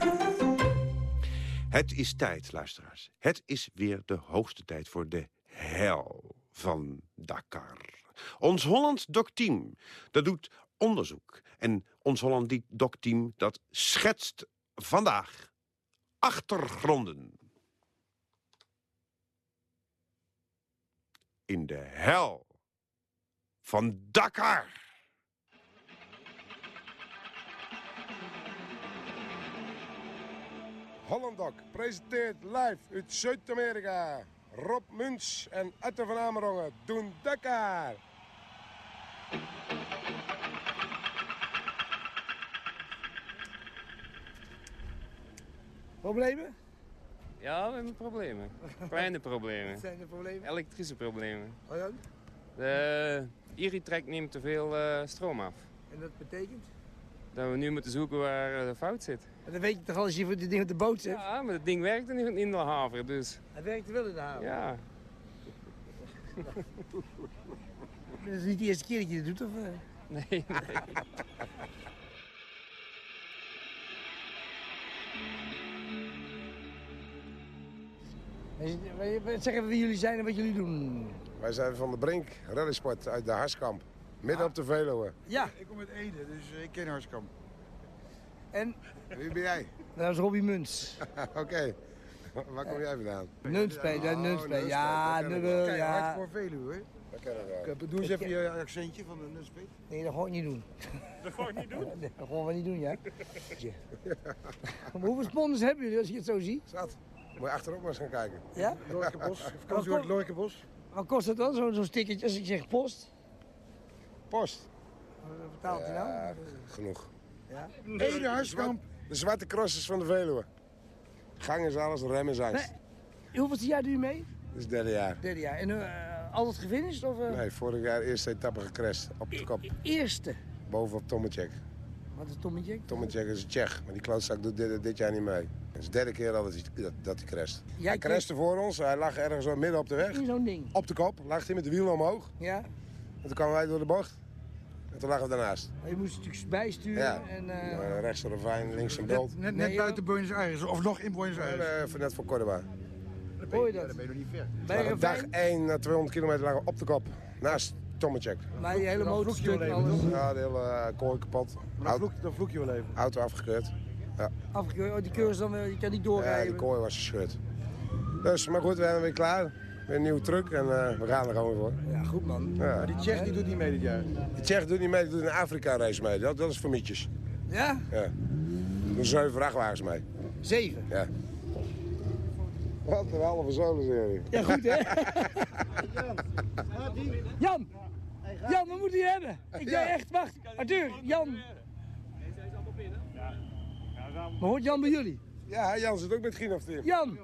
Het is tijd, luisteraars. Het is weer de hoogste tijd voor de hel van Dakar. Ons Holland Doc-team, dat doet onderzoek. En ons Holland Doc-team, dat schetst vandaag achtergronden. In de hel van Dakar. Hollandok presenteert live uit Zuid-Amerika. Rob Muns en Atte van Amerongen doen Dakar. Problemen? Ja, we hebben problemen. Kleine problemen. (laughs) Wat zijn de problemen? Elektrische problemen. Oh ja? De Iritrek neemt te veel eh, stroom af. En dat betekent? Dat we nu moeten zoeken waar eh, de fout zit. En dan weet je toch al als je voor dit ding op de boot zit? Ja, maar het ding werkt niet in de haven, dus... Hij werkt wel in de haven. Ja. (laughs) Dat is niet de eerste keer dat je dat doet, of? eh? (laughs) Nee, nee. Zeggen we wie jullie zijn en wat jullie doen? Wij zijn van de Brink, rallysport uit de Harskamp. Midden op de Veluwe. Ja. Ik kom uit Ede, dus ik ken Harskamp. En? Wie ben jij? Dat is Robbie Muns. (laughs) Oké. Waar kom jij vandaan? Nunspeet, ja, Oh. Ja, dat ken ik Nubbel, wel. ja. Hard voor Veluwe? Dat ken ik wel. Doe eens even je accentje van de Nunspeet. Nee, dat ga ik niet doen. (laughs) Dat ga ik niet doen? (laughs) Nee, dat gaan we niet doen, ja. Ja. Hoeveel sponsors hebben jullie als je het zo ziet? Zat. Moet je achterop maar eens gaan kijken. Ja? Lorkebos. Vakantie (laughs) door het kost- Lorkebos. Wat kost het dan, zo'n zo'n stickertje als ik zeg post? Post. Wat betaalt hij nou? Ja, genoeg. Ja. Ede Harskamp. De zwarte crossers van de Veluwe. Gang is alles, rem is angst. Hoeveelste jaar doe je mee? Dit is het derde jaar. Derde jaar. En eh, altijd gefinished? Of, eh, Nee, vorig jaar eerste etappe gecrashed. Op de kop. Eerste. Bovenop Tomacek. Wat is Tommetje? Tomacek is een Tsjech, maar die klootzak doet dit, dit jaar niet mee. Het is de derde keer al dat hij, dat, dat hij crasht. Jij hij crashte voor ons, hij lag ergens zo midden op de weg. In zo'n ding. Op de kop, lag hij met de wielen omhoog. Ja. En toen kwamen wij door de bocht. En toen lagen we daarnaast. Je moest natuurlijk bijsturen. Ja. En, eh, rechts een ravijn, links een bult. Net, net buiten Buenos Aires, of nog in Buenos Aires. Voor net voor Cordoba. Hoor je dat? Dan ben je nog niet ver. Bij dag ravijn? 1 na 200 kilometer lagen we op de kop. Naast Tomacek. Maar je hele motor vloek je wel stuk alles. Ja, de hele uh, kooi kapot. Dan vloek, dan vloek je wel even. Auto afgekeurd. Ja. Afgekeurd. Oh, die cursus dan weer, je kan niet ja, doorrijden. die kooi was gescheurd. Dus, maar goed, we zijn weer klaar. Weer een nieuwe truck en uh, we gaan er gewoon voor. Ja, goed man. Ja. Maar die Tsjech die doet niet mee dit jaar. Die Tsjech doet niet mee, die doet een Afrika-race mee. Dat, dat is voor mietjes. Ja? Ja. Er doen zeven vrachtwagens mee. Zeven? Ja. Wat een halve zolenserie. Ja, goed hè? (laughs) Jan! Jan, we moeten je hebben. Ik Ja. echt, wacht. Arthur, Jan. Maar hoort Jan bij jullie? Ja, Jan zit ook met Ginaf hier. Jan!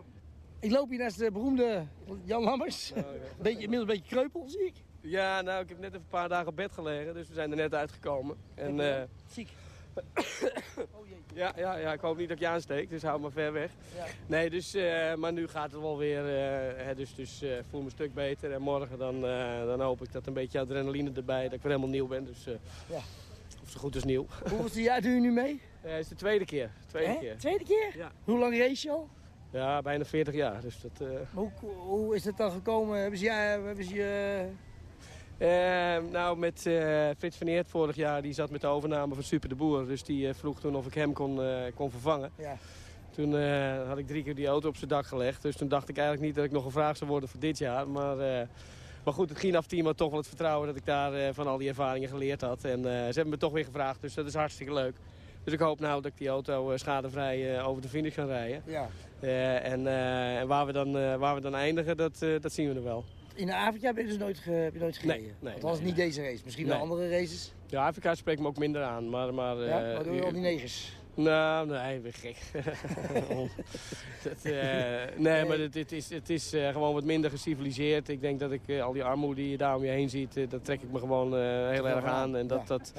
Ik loop hier naast de beroemde Jan Lammers. (laughs) Beetje, inmiddels een beetje kreupel, zie ik. Ja, nou, ik heb net even een paar dagen op bed gelegen, dus we zijn er net uitgekomen. En, eh, Ziek. (coughs) ja, ja, ja, ik hoop niet dat ik je aansteek, dus hou maar ver weg. Nee, dus, eh, maar nu gaat het wel weer, eh, hè, dus, dus eh, ik voel me een stuk beter. En morgen dan, eh, dan hoop ik dat een beetje adrenaline erbij, dat ik weer helemaal nieuw ben. Dus, eh, Ja. Of zo goed als nieuw. Hoeveelste jaar doe je nu mee? Eh, Het is de tweede keer. Tweede Hè? keer. Tweede keer? Ja. Hoe lang race je al? Ja, bijna 40 jaar. Dus dat, eh, Maar hoe, hoe is het dan gekomen? Hebben ze, ja, hebben ze je... Eh, nou, met eh, Frits van Eert vorig jaar, die zat met de overname van Super de Boer. Dus die eh, vroeg toen of ik hem kon, eh, kon vervangen. Ja. Toen eh, had ik drie keer die auto op zijn dak gelegd. Dus toen dacht ik eigenlijk niet dat ik nog gevraagd zou worden voor dit jaar. Maar, eh, maar goed, het GINAF-team had toch wel het vertrouwen dat ik daar eh, van al die ervaringen geleerd had. En eh, ze hebben me toch weer gevraagd, dus dat is hartstikke leuk. Dus ik hoop nou dat ik die auto eh, schadevrij eh, over de finish kan rijden. Ja. Eh, en en waar, we dan, waar we dan eindigen, dat, dat zien we er wel. In de Afrika ben je dus nooit, ge, heb je nooit gereden? Nee, nee, Althans nee, niet deze race. Misschien wel andere races. Ja, Afrika spreekt me ook minder aan, maar... maar Ja? doen je al die negers? Nou, nee, ben gek. (laughs) dat, eh, nee, maar het, het is, het is eh, gewoon wat minder geciviliseerd. Ik denk dat ik eh, al die armoede die je daar om je heen ziet, dat trek ik me gewoon heel erg aan. En dat, dat,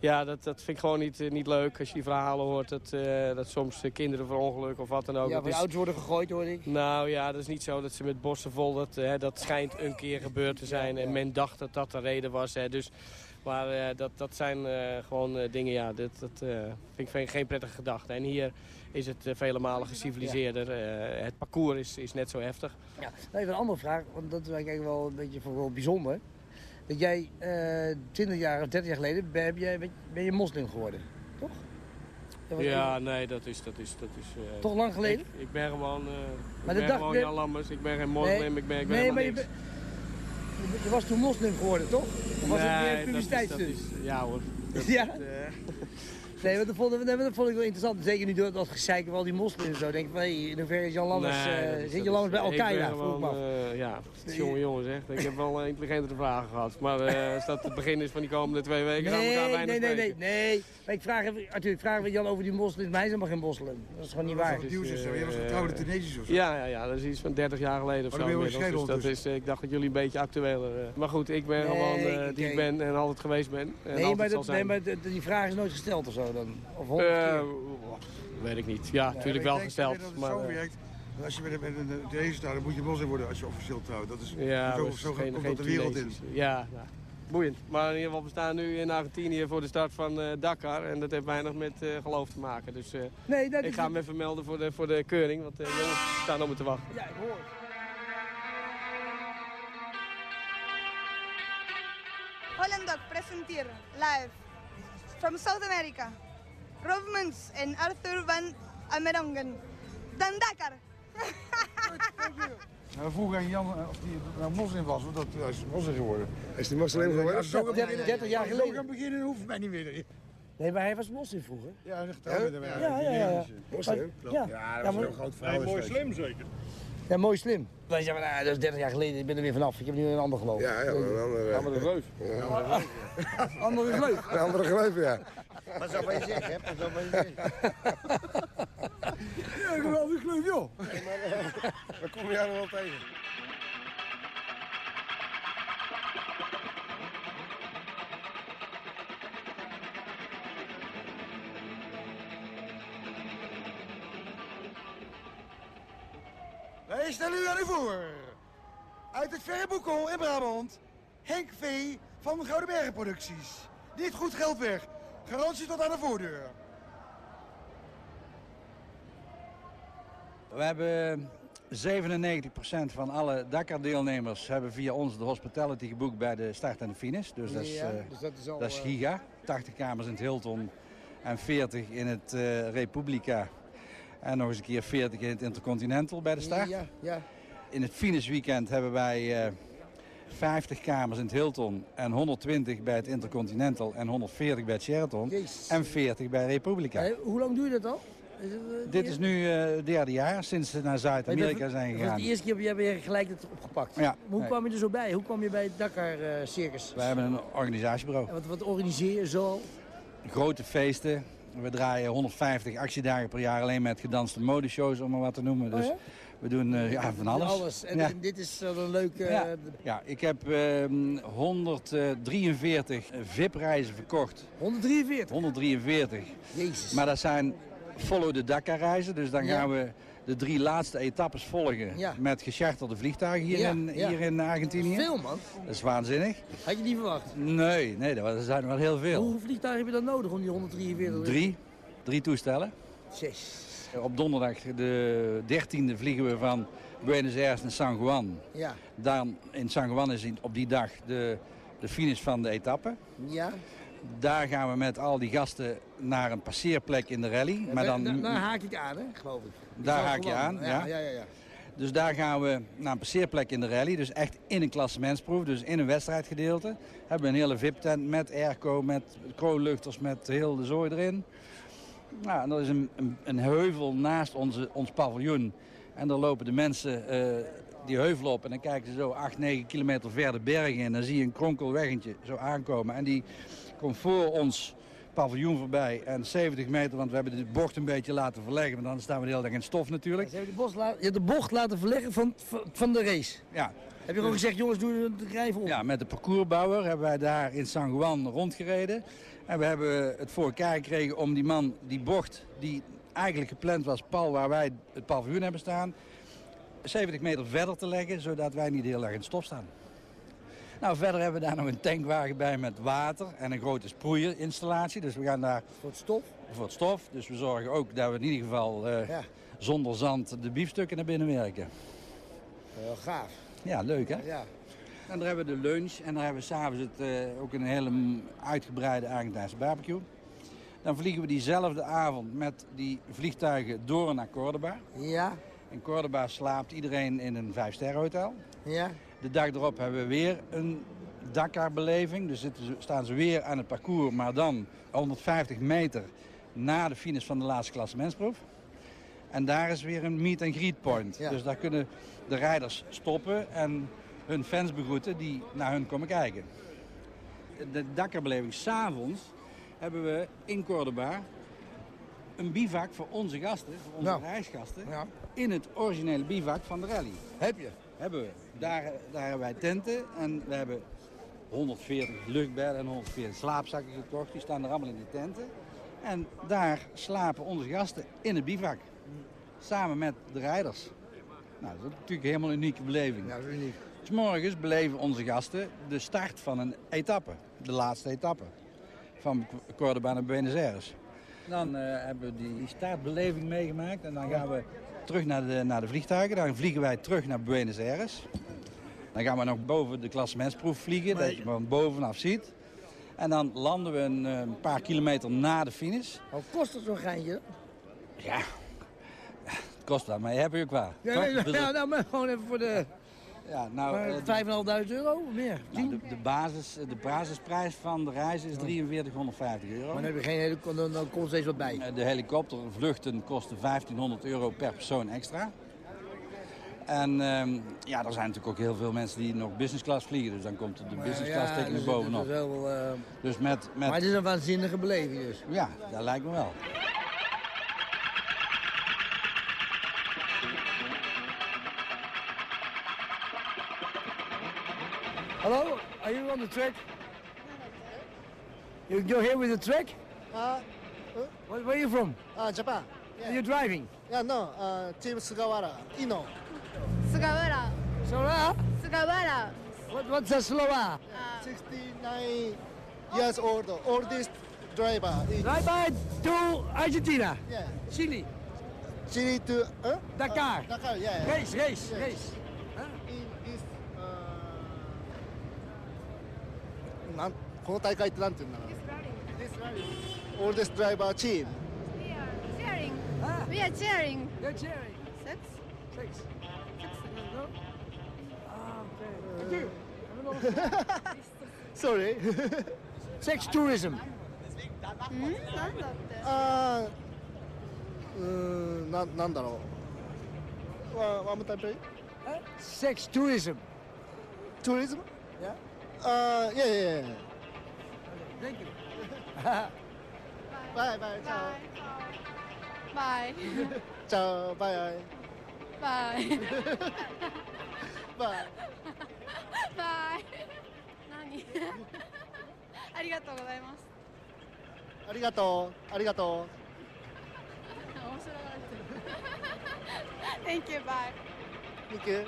ja, dat, dat vind ik gewoon niet, niet leuk als je die verhalen hoort. Dat, dat soms kinderen verongelukken of wat dan ook. Ja, is- auto's worden gegooid hoor ik. nou ja, dat is niet zo dat ze met bossen vol, dat, dat schijnt een keer gebeurd te zijn. En men dacht dat dat de reden was. Hè. Dus, maar eh, dat, dat zijn eh, gewoon eh, dingen, ja, dat, dat vind ik geen, geen prettige gedachte. En hier is het vele malen geciviliseerder. Het parcours is, is net zo heftig. Ja. Even een andere vraag, want dat is eigenlijk wel een beetje bijzonder. Dat jij eh 20 jaar of 30 jaar geleden ben, jij, ben je moslim geworden, toch? Ja, nee, dat is... Dat is, dat is Toch lang geleden? Ik, ik ben gewoon, eh Maar ik ben gewoon de- Jan Lammers. Ik ben geen moslim, Nee, ik ben, ik ben nee, maar niks. je- je was toen moslim geworden, toch? Of was het Nee, meer dat is- publiciteitsstunt? Ja hoor. (laughs) Dat- Ja? eh, Nee, maar dat vond, ik- nee, maar dat vond ik wel interessant. Zeker nu door dat gezeik van al die moslims en zo. Denk ik van, hey, in hoeverre is Jan Lammers, Nee, eh, is- zit Jan Lammers bij Al-Qaeda? Eh, ja, (laughs) jongen, jongen zeg. Ik heb wel uh, intelligentere vragen gehad. Maar eh, (laughs) als dat het begin is van die komende twee weken, dan gaan we Nee, weinig nee, nee, nee, spreken. nee. Maar ik vraag even, Arthur, ik vraag even Jan over die moslims. Maar hij is helemaal geen moslim. Dat is gewoon niet waar. Dat is zo. Jij was Eh, getrouwde Tunesisch of zo. Ja, ja, ja, dat is iets van 30 jaar geleden of Maar zo. je Dus dat is, eh, ik dacht dat jullie een beetje actueler... eh, maar goed, ik ben Nee, gewoon eh, die ik ben en altijd geweest ben. En Nee, altijd maar, zijn. nee, maar die vraag is nooit gesteld of zo dan? Of Eh, keer? weet ik niet. Ja, natuurlijk wel gesteld. Dat het Maar, zo eh, werkt. Als je met een, trouwt, dan moet je moslim worden als je officieel trouwt. Dat is, Ja, zo, zo geen- komt geen dat de wereld in. Ja, ja, boeiend. Maar in ieder geval, we staan nu in Argentinië voor de start van eh, Dakar. En dat heeft weinig met eh, geloof te maken. Dus eh, Nee, dat ik is- ga hem even melden voor de, voor de keuring. Want de jongens staan op me te wachten. Ja, ik hoor. Holland Doc presenteert live from South America. Rob Muns en Arthur van Amerongen. Dan Dakar. (laughs) Nou, vroeger aan Jan of die nou moslim was, want dat hij is moslim geworden. Is die moslim geworden? Als zo 30 30 jaar geleden. Zo gaan beginnen hoeft mij niet meer. Nee, maar hij was moslim vroeger. Ja, een getrouwd met hem. Ja, ja, ja. ja. Moslim? Ja, Ja, ja, dat was maar- een groot vrouw. mooi slim zeker. Ja, mooi slim. Wij zeggen, nou, dat is 30 jaar geleden, ik ben er weer vanaf. Ik heb nu een ander geloof. Ja, ja, een andere... Andere gleuf. Andere gleuf. Een andere gleuf, ja. Wat zou je zeggen, hè? Wat zou je zeggen? Ja, geweldig gleuf, joh. Daar kom je allemaal wel tegen. Wij stellen u aan u voor. Uit het verre Boekel in Brabant. Henk V. van Gouden Bergen Producties. Niet goed geld weg. Garantie tot aan de voordeur. We hebben 97% van alle Dakar-deelnemers hebben via ons de hospitality geboekt bij de start en de finish. Dus dat is, Ja, eh, dus dat is al, dat is eh, giga. 80 kamers in het Hilton en 40 in het eh, Republica. En nog eens een keer 40 in het Intercontinental bij de start. Ja, ja. In het finish weekend hebben wij eh, 50 kamers in het Hilton en 120 bij het Intercontinental en 140 bij het Sheraton. En 40 bij Republica. Hey, hoe lang doe je dat al? Is het, eh, Dit is nu eh, het derde jaar sinds ze naar Zuid-Amerika zijn Dat gegaan. de eerste keer, jij hebt gelijk het opgepakt. Ja. Hoe Nee. kwam je er zo bij? Hoe kwam je bij het Dakar eh, Circus? Wij hebben een organisatiebureau. En wat, wat organiseer je zo? Grote feesten. We draaien 150 actiedagen per jaar alleen met gedanste modeshows, om maar wat te noemen. Dus Oh ja? We doen eh, ja, van alles. Alles. En Ja. dit- dit is een leuke... Ja. eh, Ja, ik heb ehm, 143 VIP-reizen verkocht. 143? 143. Jezus. Maar dat zijn follow the Dakar reizen. Dus dan gaan we de drie laatste etappes volgen Ja. met gecharterde vliegtuigen hier, Ja, in, ja. hier in Argentinië. Veel, man. Dat is waanzinnig. Had je niet verwacht? Nee, nee, dat zijn wel heel veel. Hoeveel vliegtuigen heb je dan nodig om die 143? Drie, drie toestellen. Zes. Op donderdag de 13e vliegen we van Buenos Aires naar San Juan. Ja. Dan in San Juan is op die dag de, de finish van de etappe. Ja. Daar gaan we met al die gasten naar een passeerplek in de rally. Maar dan, Daar, daar haak ik aan, hè, geloof ik. Daar haak je aan, ja. Ja, ja, ja. Dus daar gaan we naar een passeerplek in de rally. Dus echt in een klassementsproef, dus in een wedstrijdgedeelte. Hebben we een hele VIP-tent met airco, met kroonluchters, met heel de zooi erin. Nou, en dat is een, een, een heuvel naast onze, ons paviljoen. En daar lopen de mensen eh, die heuvel op. En dan kijken ze zo 8, 9 kilometer verder bergen in. En dan zie je een kronkelweggetje zo aankomen. En die komt voor ons paviljoen voorbij. En 70 meter, want we hebben de bocht een beetje laten verleggen. Want dan staan we de hele dag in stof natuurlijk. Ze hebben de, la- de bocht laten verleggen van, van, de race. Ja. Heb je gewoon gezegd, jongens, doe de drijven om? Ja, met de parcoursbouwer hebben wij daar in San Juan rondgereden. En we hebben het voor elkaar gekregen om die man, die bocht, die eigenlijk gepland was, pal waar wij het paviljoen hebben staan, 70 meter verder te leggen, zodat wij niet heel erg in het stof staan. Nou, verder hebben we daar nog een tankwagen bij met water en een grote sproeierinstallatie. Dus we gaan daar... Voor het stof? Voor het stof. Dus we zorgen ook dat we in ieder geval eh, Ja. zonder zand de biefstukken naar binnen werken. Heel gaaf. Ja, leuk hè? Ja. En daar hebben we de lunch en daar hebben we s'avonds eh, ook een hele uitgebreide Argentijnse barbecue. Dan vliegen we diezelfde avond met die vliegtuigen door naar Cordoba. Ja. In Cordoba slaapt iedereen in een vijfsterrenhotel. Ja. De dag erop hebben we weer een Dakar-beleving. Dus zitten staan ze weer aan het parcours, maar dan 150 meter na de finish van de laatste klassementsproef. En daar is weer een meet and greet point. Ja. Dus daar kunnen de rijders stoppen en hun fans begroeten die naar hun komen kijken. De Dakar-beleving s'avonds hebben we in Cordoba een bivak voor onze gasten, voor onze Ja. reisgasten, in het originele bivak van de rally. Heb je? Hebben we. Daar, daar hebben wij tenten en we hebben 140 luchtbedden en 140 slaapzakken gekocht. Die staan er allemaal in die tenten. En daar slapen onze gasten in het bivak. Samen met de rijders. Nou, dat is natuurlijk helemaal een unieke beleving. Ja, dat is uniek. Dus morgens beleven onze gasten de start van een etappe. De laatste etappe. Van Cordoba naar Buenos Aires. Dan eh, hebben we die startbeleving meegemaakt. En dan gaan we terug naar de, naar de vliegtuigen. Dan vliegen wij terug naar Buenos Aires. Dan gaan we nog boven de klassementsproef vliegen. Dat je van bovenaf ziet. En dan landen we een, eh, een paar kilometer na de finish. Wat kost het zo'n geintje? Ja, het kost wat, maar je hebt je ook wel. Ja, nee, (laughs) ja, nou, maar gewoon even voor de... Ja, nou, Maar eh, 5.500 euro of meer? nou, de, de, basis, de basisprijs van de reis is 4350 euro. Maar dan heb je geen helikopter, dan, dan komt steeds wat bij. Eh, De helikoptervluchten kosten 1500 euro per persoon extra. En ehm, ja, er zijn natuurlijk ook heel veel mensen die nog business class vliegen. Dus dan komt de business class ja, dus het- bovenop. is wel, eh, Dus met, met... Maar het is een waanzinnige beleving dus. Ja, dat lijkt me wel. Hello, are you on the track? You go here with the track? Uh, Where, where are you from? uh, Japan. Are you driving? Yeah, no, uh, Team Sugawara, Ino. Sugawara. Sora? Sugawara. What, what's a Slova? 69 years old, oldest driver. in- Driver to Argentina. Yeah. Chile. Chile to uh? Dakar. Uh, Dakar, yeah. yeah. Race, race, Yes. race. In なんこの大会ってなんて言うんだろう This rally. Oldest driver team. Cheering. We are cheering. You're cheering. Six. Six. No? Thank you. Sorry. Sex tourism. うんなんだって。あーうーんななんだろう。わワンムタイプ Sex tourism. Tourism? Yeah. あいやいやいや Thank you. バイバイチャオバイチャオバイバイバイバイ何ありがとうございますありがとうありがとう Thank you bye. Thank you.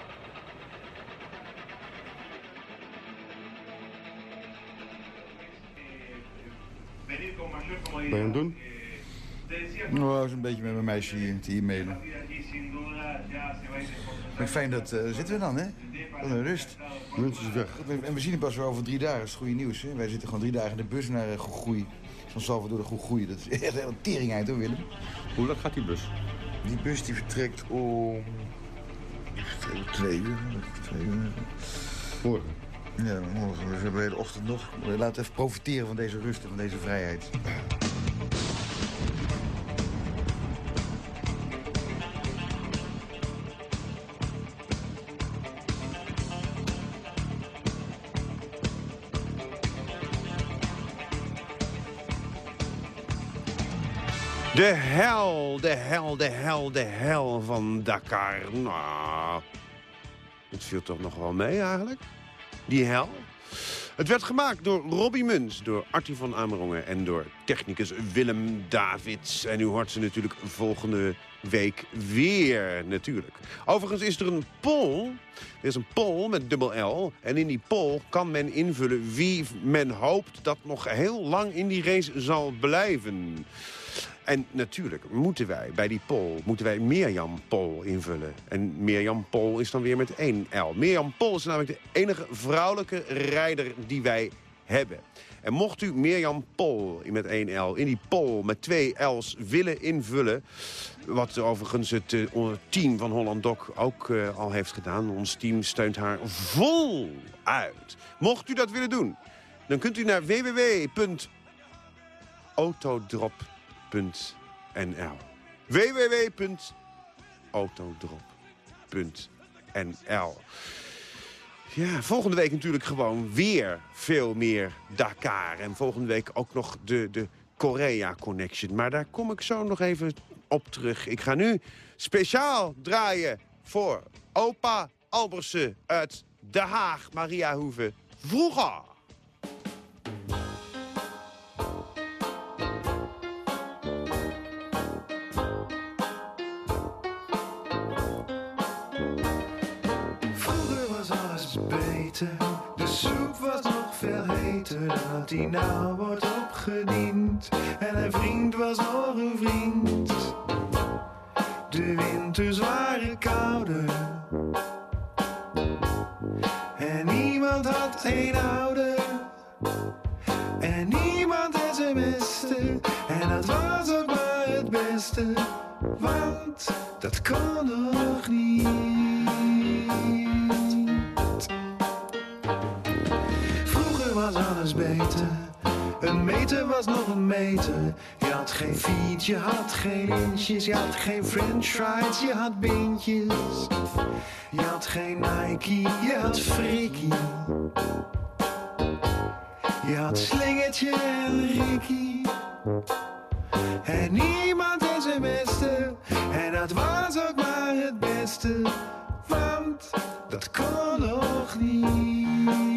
Ben je aan het doen? Nou, eens een beetje met mijn meisje hier te e-mailen. Maar fijn dat uh, zitten we dan, hè? Wat een rust. Lunch is weg. En we zien het pas weer over drie dagen. Dat is het goede nieuws, hè? Wij zitten gewoon drie dagen in de bus naar uh, Goegoei. Van Salvador de Goegoei. Dat is echt een tering uit, hoor, Willem. Hoe laat gaat die bus? Die bus die vertrekt om... Die vertrekt om twee uur. Twee uur. Morgen? Ja, we hebben de hele ochtend nog. Laten we even profiteren van deze rust en van deze vrijheid. De hel, de hel, de hel, de hel van Dakar. Nou, het viel toch nog wel mee eigenlijk, die hel. Het werd gemaakt door Robbie Muns, door Artie van Amerongen... en door technicus Willem Davids. En u hoort ze natuurlijk volgende week weer, natuurlijk. Overigens is er een poll. Er is een poll met dubbel L. En in die poll kan men invullen wie men hoopt... dat nog heel lang in die race zal blijven. En natuurlijk moeten wij bij die poll moeten wij Mirjam Pol invullen. En Mirjam Pol is dan weer met één L. Mirjam Pol is namelijk de enige vrouwelijke rijder die wij hebben. En mocht u Mirjam Pol met één L in die poll met twee L's willen invullen... wat overigens het eh, team van Holland Doc ook eh, al heeft gedaan. Ons team steunt haar vol uit. Mocht u dat willen doen, dan kunt u naar www.autodrop.nl www.autodrop.nl Ja, volgende week natuurlijk gewoon weer veel meer Dakar. En volgende week ook nog de, de Korea Connection. Maar daar kom ik zo nog even op terug. Ik ga nu speciaal draaien voor opa Albersen uit Den Haag, Maria Hoeve. Vroeger dat die nou wordt opgediend. En een vriend was nog een vriend. De winters waren kouder. En niemand had een ouder. En En niemand sms'te. En dat was ook maar het beste. Want dat kon nog niet. Een meter was nog een meter. Je had geen fiets, je had geen inches, je had geen french fries, je had beentjes. Je had geen Nike, je had frikkie. Je had slingertje en Ricky. En niemand sms'te. En dat was ook maar het beste. Want dat kon nog niet.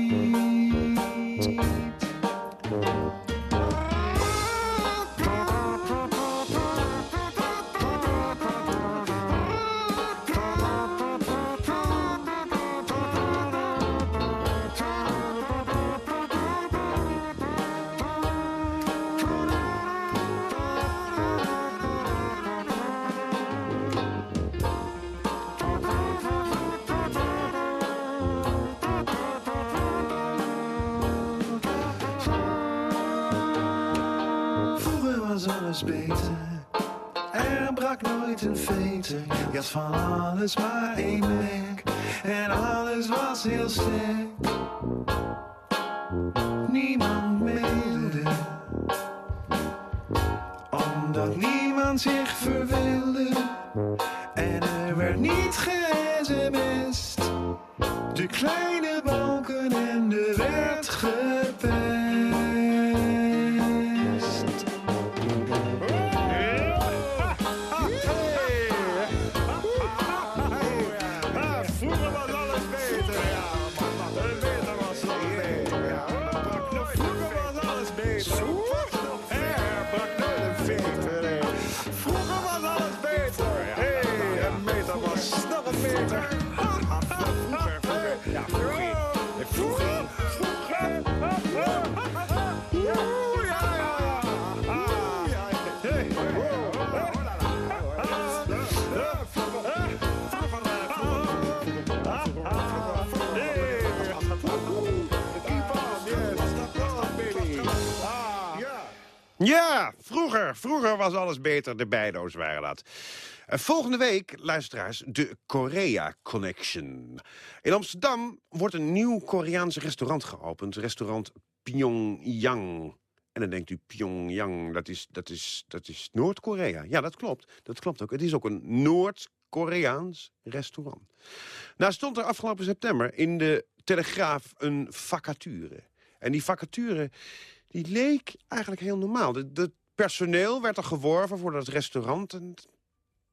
Er brak nooit een veter. Je had van alles maar één merk. En alles was heel sterk. Niemand mailde. Omdat niemand zich verveelde. En er werd niet ge-sms'd. De kleine balken en de werd gepest. Vroeger, was alles beter. De bijdo's waren dat. Eh, volgende week, luisteraars, de Korea Connection. In Amsterdam wordt een nieuw Koreaans restaurant geopend. Restaurant Pyongyang. En dan denkt u, Pyongyang, dat is, dat is, dat is Noord-Korea. Ja, dat klopt. Dat klopt ook. Het is ook een Noord-Koreaans restaurant. Nou stond er afgelopen september in de Telegraaf een vacature. En die vacature die leek eigenlijk heel normaal. Het personeel werd er geworven voor dat restaurant. En,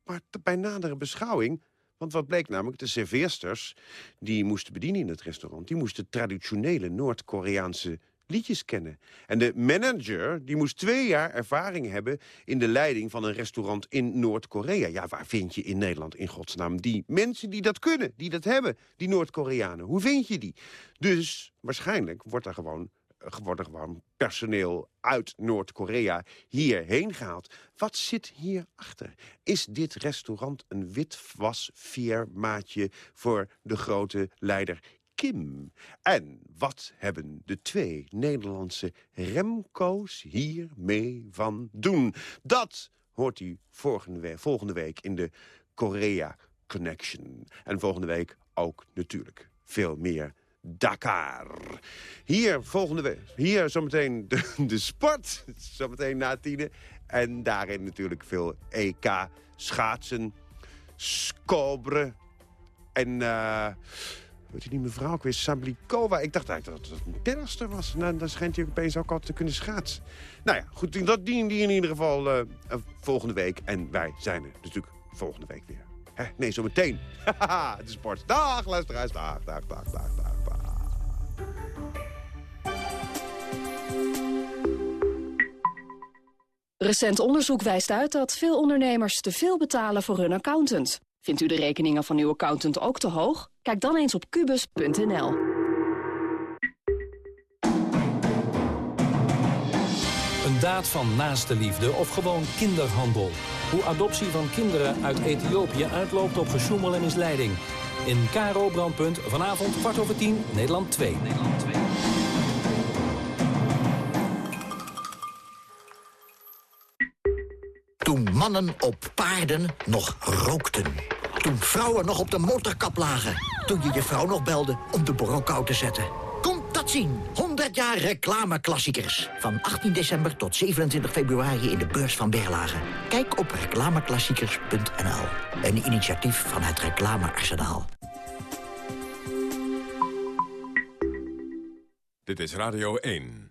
maar bij nadere beschouwing... Want wat bleek namelijk, de serveersters die moesten bedienen in het restaurant... die moesten traditionele Noord-Koreaanse liedjes kennen. En de manager die moest twee jaar ervaring hebben... in de leiding van een restaurant in Noord-Korea. Ja, waar vind je in Nederland in godsnaam die mensen die dat kunnen, die dat hebben, die Noord-Koreanen? Hoe vind je die? Dus waarschijnlijk wordt er gewoon wordt er gewoon personeel uit Noord-Korea hierheen gehaald. Wat zit hierachter? Is dit restaurant een witwasfirmaatje voor de grote leider Kim? En wat hebben de twee Nederlandse Remco's hiermee van doen? Dat hoort u volgende week in de Korea Connection. En volgende week ook natuurlijk veel meer Dakar. Hier volgende week, hier zometeen de, de sport, zometeen na tienen. En daarin natuurlijk veel EK, schaatsen, skobre en... eh weet je die mevrouw ook weer, Sablikova. Ik dacht eigenlijk dat het een tennister was. Nou, dan schijnt hij opeens ook al te kunnen schaatsen. Nou ja, goed, dat die, die in ieder geval eh, eh, volgende week. En wij zijn er natuurlijk volgende week weer. Hè? Nee, zometeen. (laughs) De sport. Dag, luisteraars. Dag, dag, dag, dag, dag. Recent onderzoek wijst uit dat veel ondernemers te veel betalen voor hun accountant. Vindt u de rekeningen van uw accountant ook te hoog? Kijk dan eens op kubus.nl. Een daad van naaste liefde of gewoon kinderhandel. Hoe adoptie van kinderen uit Ethiopië uitloopt op gesjoemel en misleiding. In Karo Brandpunt, vanavond kwart over tien, Nederland 2. Nederland 2. Toen mannen op paarden nog rookten. Toen vrouwen nog op de motorkap lagen. Toen je je vrouw nog belde om de borrelkou te zetten. Komt dat zien. 100 jaar reclameklassiekers. Van 18 december tot 27 februari in de beurs van Berlage. Kijk op reclameklassiekers.nl. Een initiatief van het Reclamearsenaal. Dit is Radio 1.